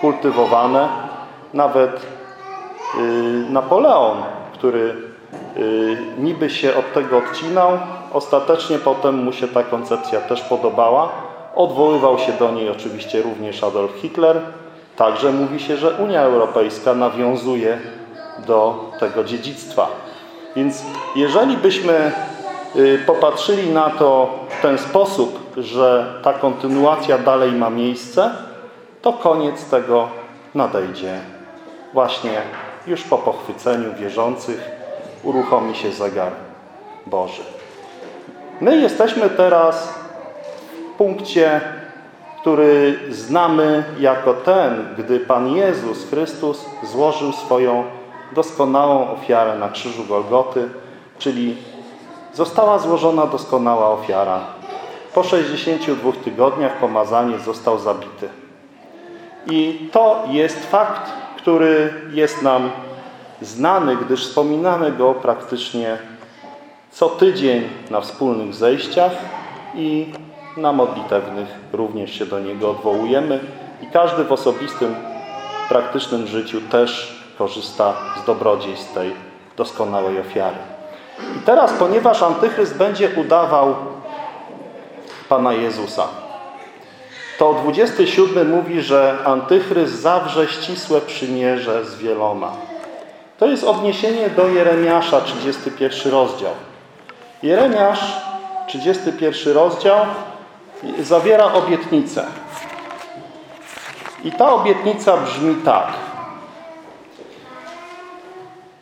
kultywowane. Nawet yy, Napoleon, który yy, niby się od tego odcinał, ostatecznie potem mu się ta koncepcja też podobała. Odwoływał się do niej oczywiście również Adolf Hitler. Także mówi się, że Unia Europejska nawiązuje do tego dziedzictwa. Więc jeżeli byśmy y, popatrzyli na to w ten sposób, że ta kontynuacja dalej ma miejsce, to koniec tego nadejdzie. Właśnie już po pochwyceniu wierzących uruchomi się zegar Boży. My jesteśmy teraz w punkcie, który znamy jako ten, gdy Pan Jezus Chrystus złożył swoją doskonałą ofiarę na krzyżu Golgoty, czyli została złożona doskonała ofiara. Po 62 tygodniach pomazanie został zabity. I to jest fakt, który jest nam znany, gdyż wspominamy go praktycznie co tydzień na wspólnych zejściach i na modlitewnych również się do niego odwołujemy i każdy w osobistym, praktycznym życiu też korzysta z dobrodziejstw tej doskonałej ofiary. I teraz, ponieważ Antychryst będzie udawał Pana Jezusa, to 27 mówi, że Antychryst zawrze ścisłe przymierze z wieloma. To jest odniesienie do Jeremiasza, 31 rozdział. Jeremiasz, 31 rozdział, zawiera obietnicę. I ta obietnica brzmi tak.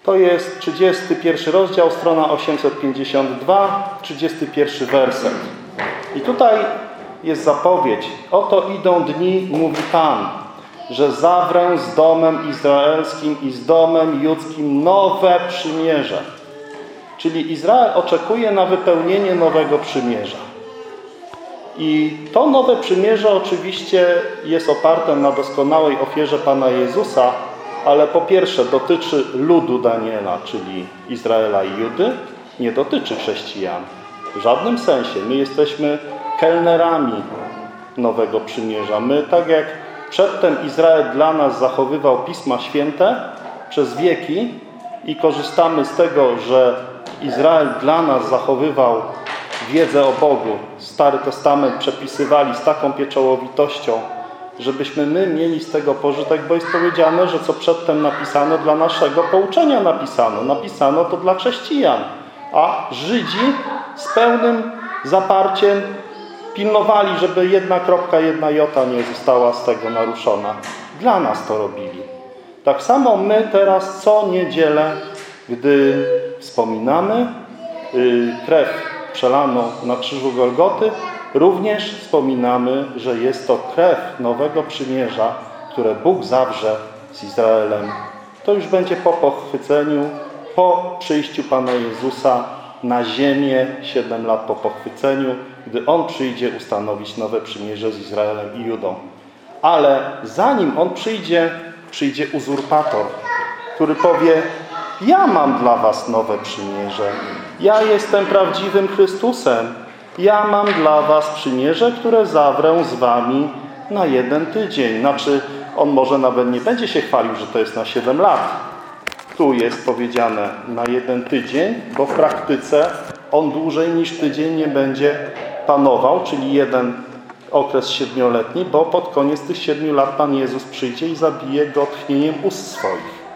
To jest 31 rozdział, strona 852, 31 werset. I tutaj jest zapowiedź. Oto idą dni, mówi Pan, że zawrę z domem izraelskim i z domem judzkim nowe przymierze. Czyli Izrael oczekuje na wypełnienie nowego przymierza. I to nowe przymierze oczywiście jest oparte na doskonałej ofierze Pana Jezusa, ale po pierwsze dotyczy ludu Daniela, czyli Izraela i Judy, nie dotyczy chrześcijan. W żadnym sensie. My jesteśmy kelnerami Nowego Przymierza. My, tak jak przedtem Izrael dla nas zachowywał Pisma Święte przez wieki i korzystamy z tego, że Izrael dla nas zachowywał wiedzę o Bogu. Stary Testament przepisywali z taką pieczołowitością, żebyśmy my mieli z tego pożytek, bo jest powiedziane, że co przedtem napisano dla naszego pouczenia napisano. Napisano to dla chrześcijan, a Żydzi z pełnym zaparciem pilnowali, żeby jedna kropka, jedna jota nie została z tego naruszona. Dla nas to robili. Tak samo my teraz co niedzielę, gdy wspominamy y, krew przelaną na krzyżu Golgoty, również wspominamy, że jest to krew nowego przymierza, które Bóg zawrze z Izraelem. To już będzie po pochwyceniu, po przyjściu Pana Jezusa na ziemię, siedem lat po pochwyceniu, gdy On przyjdzie ustanowić nowe przymierze z Izraelem i Judą. Ale zanim On przyjdzie, przyjdzie uzurpator, który powie, ja mam dla was nowe przymierze. Ja jestem prawdziwym Chrystusem. Ja mam dla was przymierze, które zawrę z wami na jeden tydzień. Znaczy, on może nawet nie będzie się chwalił, że to jest na 7 lat. Tu jest powiedziane na jeden tydzień, bo w praktyce on dłużej niż tydzień nie będzie panował, czyli jeden okres siedmioletni, bo pod koniec tych siedmiu lat Pan Jezus przyjdzie i zabije go tchnieniem ust swoich.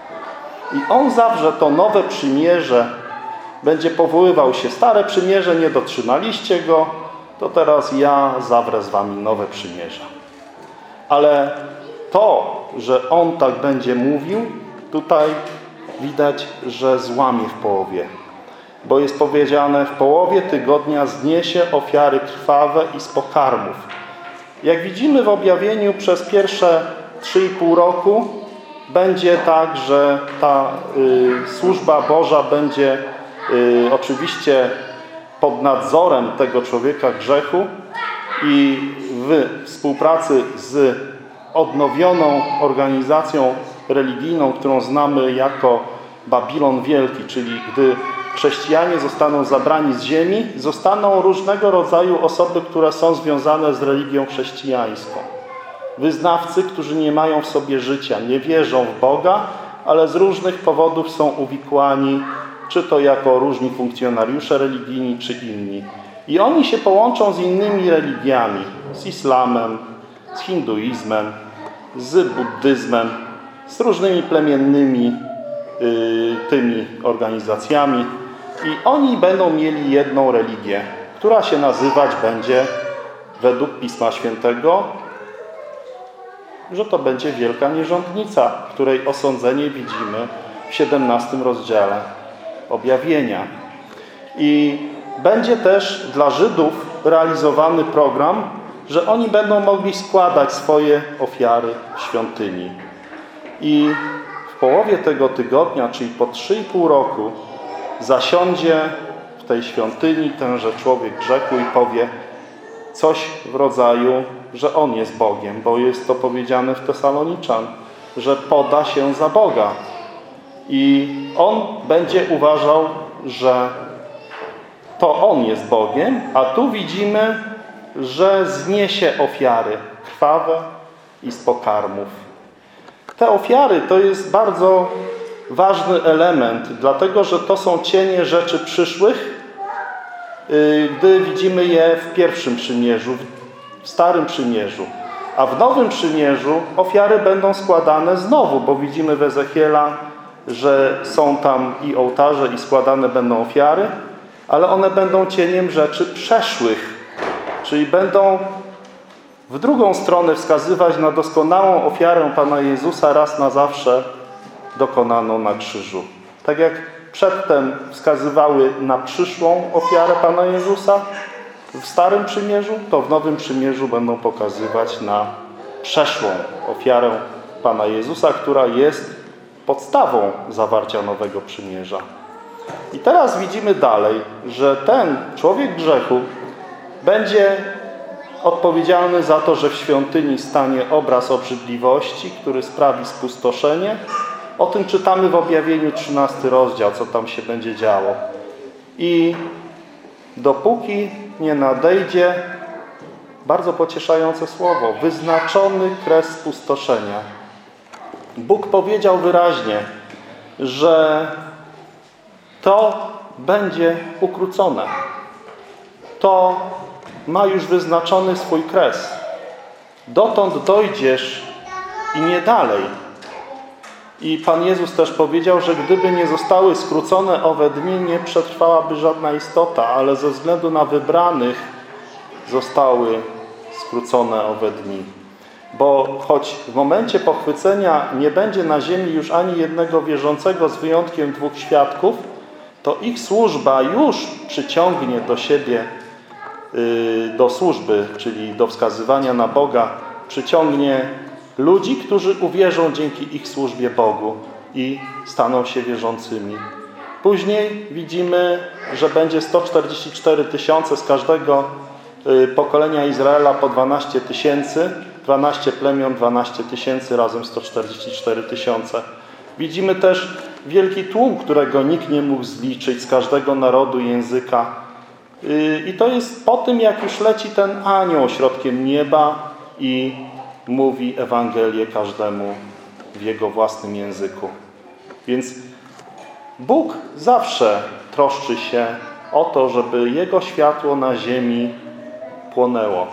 I On zawrze to nowe przymierze, będzie powoływał się, stare przymierze, nie dotrzymaliście go, to teraz ja zawrę z wami nowe przymierze. Ale to, że On tak będzie mówił, tutaj widać, że złamie w połowie. Bo jest powiedziane, w połowie tygodnia zniesie ofiary krwawe i z pokarmów. Jak widzimy w objawieniu przez pierwsze 3,5 roku będzie tak, że ta y, służba Boża będzie y, oczywiście pod nadzorem tego człowieka grzechu i w współpracy z odnowioną organizacją religijną, którą znamy jako Babilon Wielki, czyli gdy chrześcijanie zostaną zabrani z ziemi, zostaną różnego rodzaju osoby, które są związane z religią chrześcijańską. Wyznawcy, którzy nie mają w sobie życia, nie wierzą w Boga, ale z różnych powodów są uwikłani, czy to jako różni funkcjonariusze religijni, czy inni. I oni się połączą z innymi religiami, z islamem, z hinduizmem, z buddyzmem, z różnymi plemiennymi yy, tymi organizacjami i oni będą mieli jedną religię, która się nazywać będzie według Pisma Świętego, że to będzie wielka nierządnica, której osądzenie widzimy w 17 rozdziale objawienia. I będzie też dla Żydów realizowany program, że oni będą mogli składać swoje ofiary w świątyni. I w połowie tego tygodnia, czyli po 3,5 roku, zasiądzie w tej świątyni tenże człowiek grzechu i powie coś w rodzaju, że On jest Bogiem, bo jest to powiedziane w Tesaloniczan, że poda się za Boga. I On będzie uważał, że to On jest Bogiem, a tu widzimy, że zniesie ofiary krwawe i z pokarmów. Te ofiary to jest bardzo ważny element, dlatego że to są cienie rzeczy przyszłych, y, gdy widzimy je w pierwszym przymierzu, w starym przymierzu. A w nowym przymierzu ofiary będą składane znowu, bo widzimy w Ezechiela, że są tam i ołtarze i składane będą ofiary, ale one będą cieniem rzeczy przeszłych. Czyli będą w drugą stronę wskazywać na doskonałą ofiarę Pana Jezusa raz na zawsze dokonaną na krzyżu. Tak jak przedtem wskazywały na przyszłą ofiarę Pana Jezusa w Starym Przymierzu, to w Nowym Przymierzu będą pokazywać na przeszłą ofiarę Pana Jezusa, która jest podstawą zawarcia Nowego Przymierza. I teraz widzimy dalej, że ten człowiek grzechu będzie odpowiedzialny za to, że w świątyni stanie obraz obrzydliwości, który sprawi spustoszenie. O tym czytamy w objawieniu 13 rozdział, co tam się będzie działo. I dopóki nie nadejdzie bardzo pocieszające słowo, wyznaczony kres spustoszenia. Bóg powiedział wyraźnie, że to będzie ukrócone. To ma już wyznaczony swój kres. Dotąd dojdziesz i nie dalej. I Pan Jezus też powiedział, że gdyby nie zostały skrócone owe dni, nie przetrwałaby żadna istota, ale ze względu na wybranych zostały skrócone owe dni. Bo choć w momencie pochwycenia nie będzie na ziemi już ani jednego wierzącego z wyjątkiem dwóch świadków, to ich służba już przyciągnie do siebie, y, do służby, czyli do wskazywania na Boga, przyciągnie ludzi, którzy uwierzą dzięki ich służbie Bogu i staną się wierzącymi. Później widzimy, że będzie 144 tysiące z każdego y, pokolenia Izraela po 12 tysięcy, 12 plemion, 12 tysięcy, razem 144 tysiące. Widzimy też wielki tłum, którego nikt nie mógł zliczyć z każdego narodu, języka. Y, I to jest po tym, jak już leci ten anioł środkiem nieba i mówi Ewangelię każdemu w jego własnym języku. Więc Bóg zawsze troszczy się o to, żeby Jego światło na ziemi płonęło.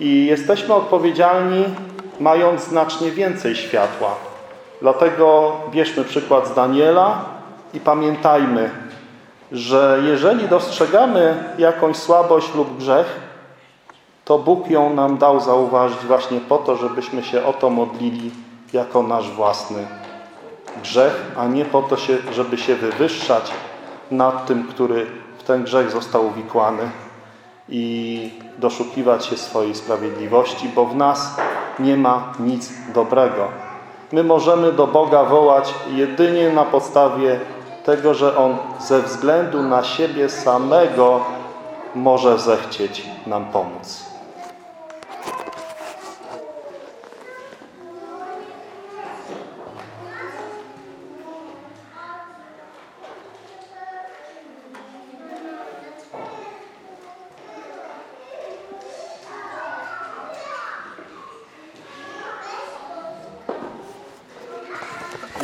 I jesteśmy odpowiedzialni, mając znacznie więcej światła. Dlatego bierzmy przykład z Daniela i pamiętajmy, że jeżeli dostrzegamy jakąś słabość lub grzech, to Bóg ją nam dał zauważyć właśnie po to, żebyśmy się o to modlili jako nasz własny grzech, a nie po to, żeby się wywyższać nad tym, który w ten grzech został uwikłany i doszukiwać się swojej sprawiedliwości, bo w nas nie ma nic dobrego. My możemy do Boga wołać jedynie na podstawie tego, że On ze względu na siebie samego może zechcieć nam pomóc.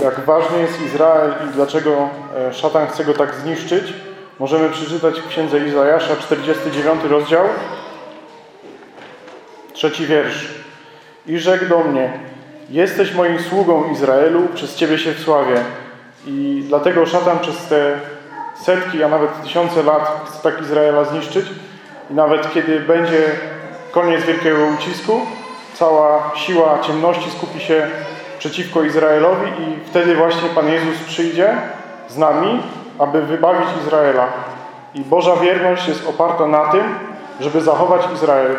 jak ważny jest Izrael i dlaczego e, szatan chce go tak zniszczyć, możemy przeczytać w księdze Izajasza, 49 rozdział, trzeci wiersz. I rzekł do mnie, jesteś moim sługą Izraelu, przez Ciebie się wsławię. I dlatego szatan przez te setki, a nawet tysiące lat chce tak Izraela zniszczyć. I nawet kiedy będzie koniec wielkiego ucisku, cała siła ciemności skupi się przeciwko Izraelowi i wtedy właśnie Pan Jezus przyjdzie z nami, aby wybawić Izraela. I Boża wierność jest oparta na tym, żeby zachować Izrael.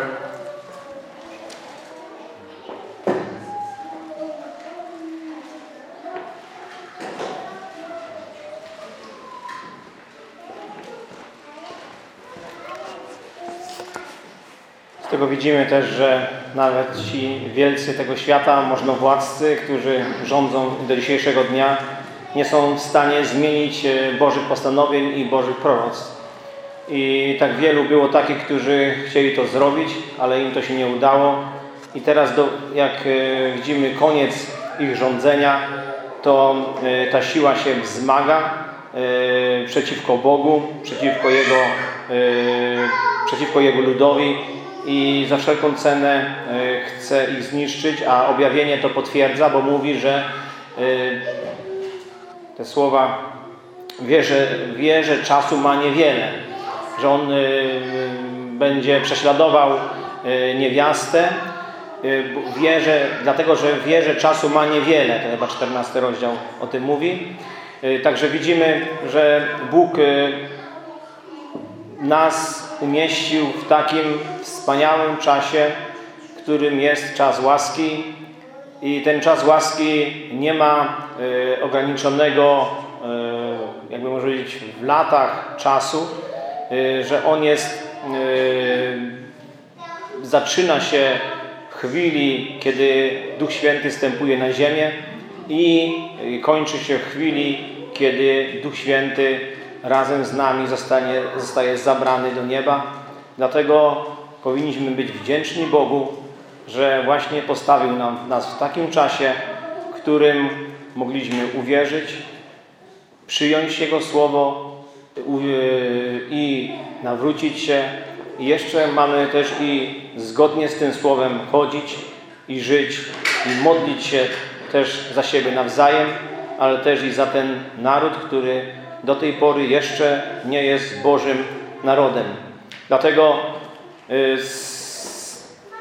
Z tego widzimy też, że nawet ci wielcy tego świata, możnowładcy, którzy rządzą do dzisiejszego dnia, nie są w stanie zmienić e, Bożych postanowień i Bożych proroctw. I tak wielu było takich, którzy chcieli to zrobić, ale im to się nie udało. I teraz, do, jak e, widzimy koniec ich rządzenia, to e, ta siła się wzmaga przeciwko Bogu, przeciwko Jego, przeciwko Jego ludowi i za wszelką cenę chce ich zniszczyć, a objawienie to potwierdza, bo mówi, że te słowa wie, że, wie, że czasu ma niewiele, że on y, będzie prześladował y, niewiastę, y, wie, że, dlatego, że wie, że czasu ma niewiele. To chyba 14 rozdział o tym mówi. Y, także widzimy, że Bóg y, nas umieścił w takim wspaniałym czasie, którym jest czas łaski, i ten czas łaski nie ma y, ograniczonego, y, jakby można powiedzieć, w latach czasu, y, że on jest, zaczyna się w chwili, kiedy Duch Święty stępuje na ziemię i kończy się w chwili, kiedy Duch Święty razem z nami zostanie, zostaje zabrany do nieba. Dlatego powinniśmy być wdzięczni Bogu że właśnie postawił nam, nas w takim czasie, w którym mogliśmy uwierzyć, przyjąć Jego Słowo i nawrócić się. I jeszcze mamy też i zgodnie z tym Słowem chodzić i żyć i modlić się też za siebie nawzajem, ale też i za ten naród, który do tej pory jeszcze nie jest Bożym narodem. Dlatego y, z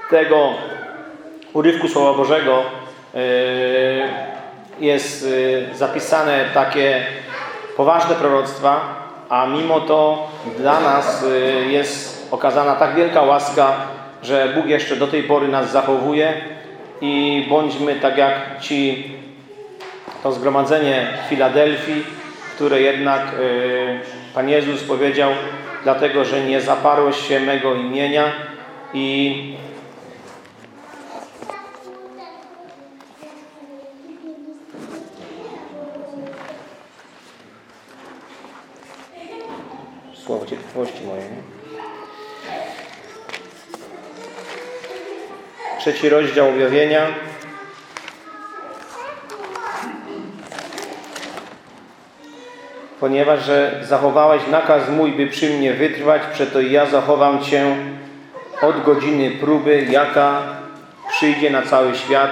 tego urywku Słowa Bożego e, jest e, zapisane takie poważne proroctwa, a mimo to dla nas jest okazana tak wielka łaska, że Bóg jeszcze do tej pory nas zachowuje i bądźmy tak jak ci to zgromadzenie w Filadelfii, które jednak Pan Jezus powiedział, dlatego, że nie zaparłeś się mego imienia i słowo cierpliwości mojej. Trzeci rozdział objawienia. Ponieważ, że zachowałeś nakaz mój, by przy mnie wytrwać, przeto ja zachowam Cię od godziny próby, jaka przyjdzie na cały świat,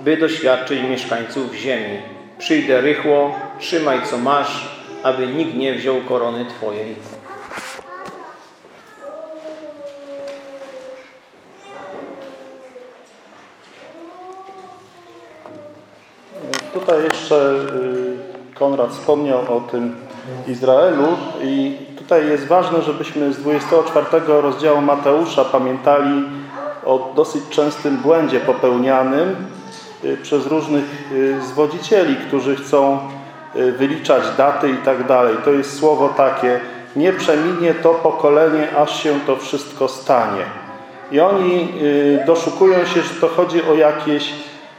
by doświadczyć mieszkańców ziemi. Przyjdę rychło, trzymaj co masz, aby nikt nie wziął korony Twojej. Tutaj jeszcze y, Konrad wspomniał o tym Izraelu i tutaj jest ważne, żebyśmy z 24 rozdziału Mateusza pamiętali o dosyć częstym błędzie popełnianym y, przez różnych y, zwodzicieli, którzy chcą wyliczać daty i tak dalej. To jest słowo takie, nie przeminie to pokolenie, aż się to wszystko stanie. I oni doszukują się, że to chodzi o jakieś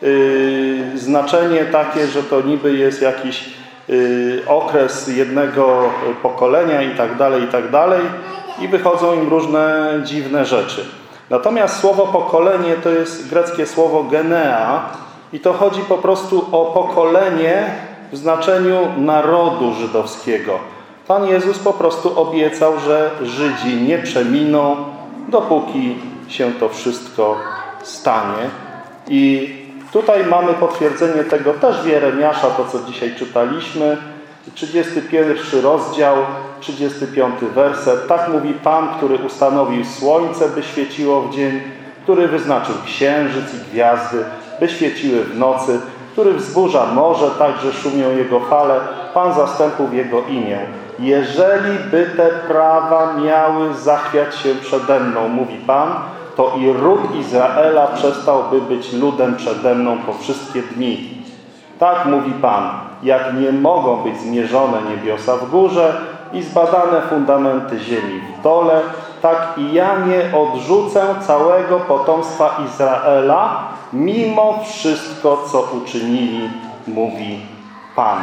Y, znaczenie takie, że to niby jest jakiś y, okres jednego pokolenia i tak dalej, i tak dalej i wychodzą im różne dziwne rzeczy. Natomiast słowo pokolenie to jest greckie słowo genea I to chodzi po prostu o pokolenie w znaczeniu narodu żydowskiego. Pan Jezus po prostu obiecał, że Żydzi nie przeminą, dopóki się to wszystko stanie. I tutaj mamy potwierdzenie tego też w Jeremiasza, to co dzisiaj czytaliśmy. 31 rozdział, 35 werset. Tak mówi Pan, który ustanowił słońce, by świeciło w dzień, który wyznaczył księżyc i gwiazdy, by świeciły w nocy, który wzburza morze, tak że szumią jego fale, Pan zastępów jego imię. Jeżeli by te prawa miały zachwiać się przede mną, mówi Pan, to i ród Izraela przestałby być ludem przede mną po wszystkie dni. Tak mówi Pan, jak nie mogą być zmierzone niebiosa w górze i zbadane fundamenty ziemi w dole, tak i ja nie odrzucę całego potomstwa Izraela, mimo wszystko, co uczynili, mówi Pan.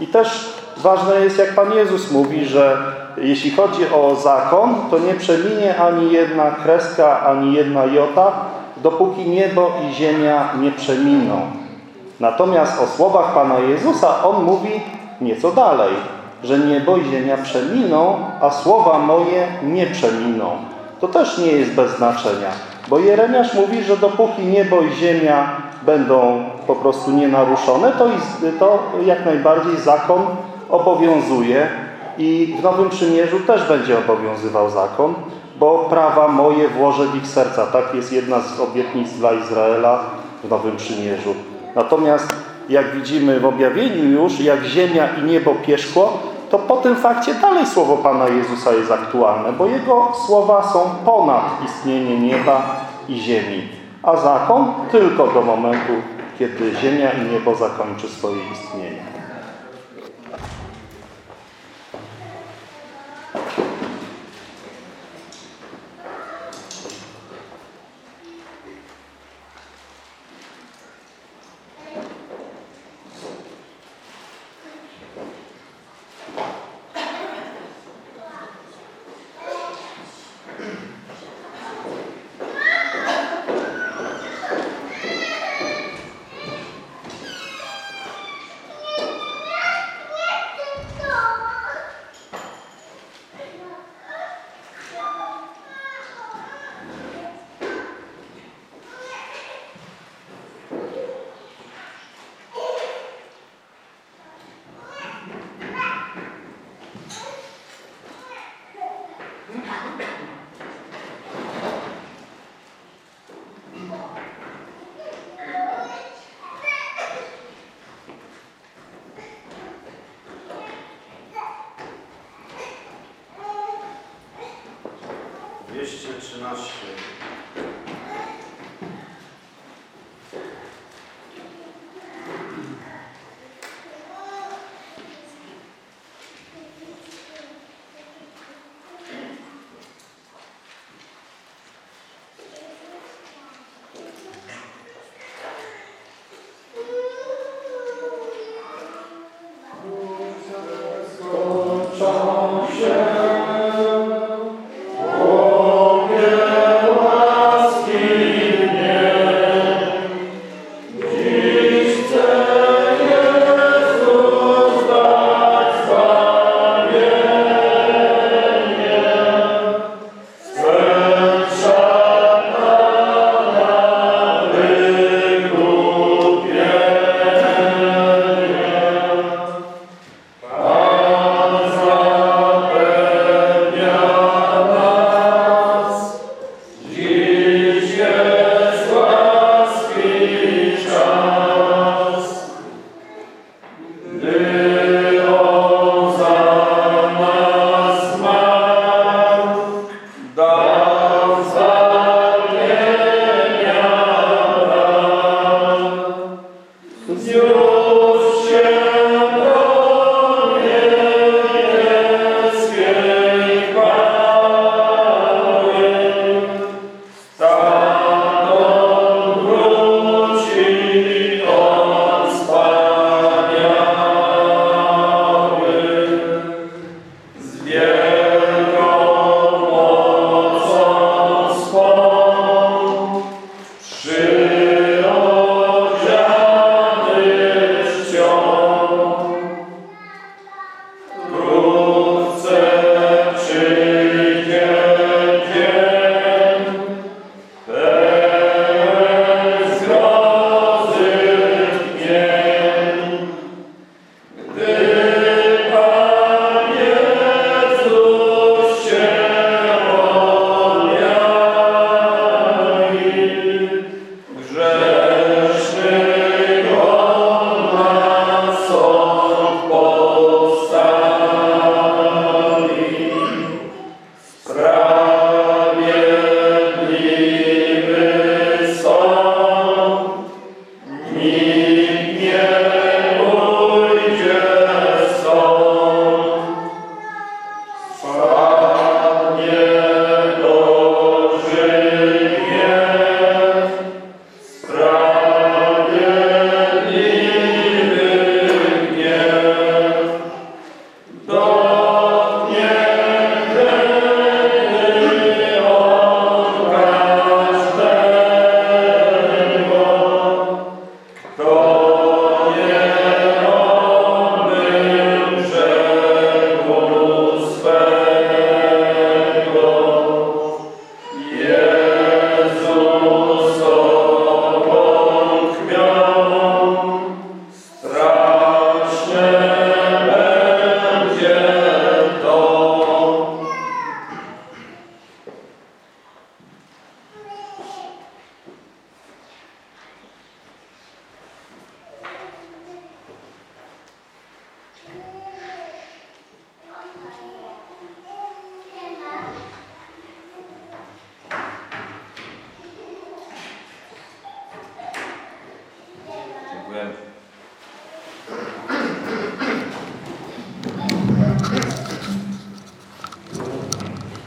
I też ważne jest, jak Pan Jezus mówi, że jeśli chodzi o zakon, to nie przeminie ani jedna kreska, ani jedna jota, dopóki niebo i ziemia nie przeminą. Natomiast o słowach Pana Jezusa On mówi nieco dalej, że niebo i ziemia przeminą, a słowa moje nie przeminą. To też nie jest bez znaczenia, bo Jeremiasz mówi, że dopóki niebo i ziemia będą po prostu nienaruszone, to, to jak najbardziej zakon obowiązuje i w Nowym Przymierzu też będzie obowiązywał zakon, bo prawa moje włożę w ich serca. Tak jest jedna z obietnic dla Izraela w Nowym Przymierzu. Natomiast jak widzimy w objawieniu już, jak ziemia i niebo pierzchło, to po tym fakcie dalej słowo Pana Jezusa jest aktualne, bo Jego słowa są ponad istnienie nieba i ziemi. A zakon tylko do momentu, kiedy ziemia i niebo zakończy swoje istnienie. 213.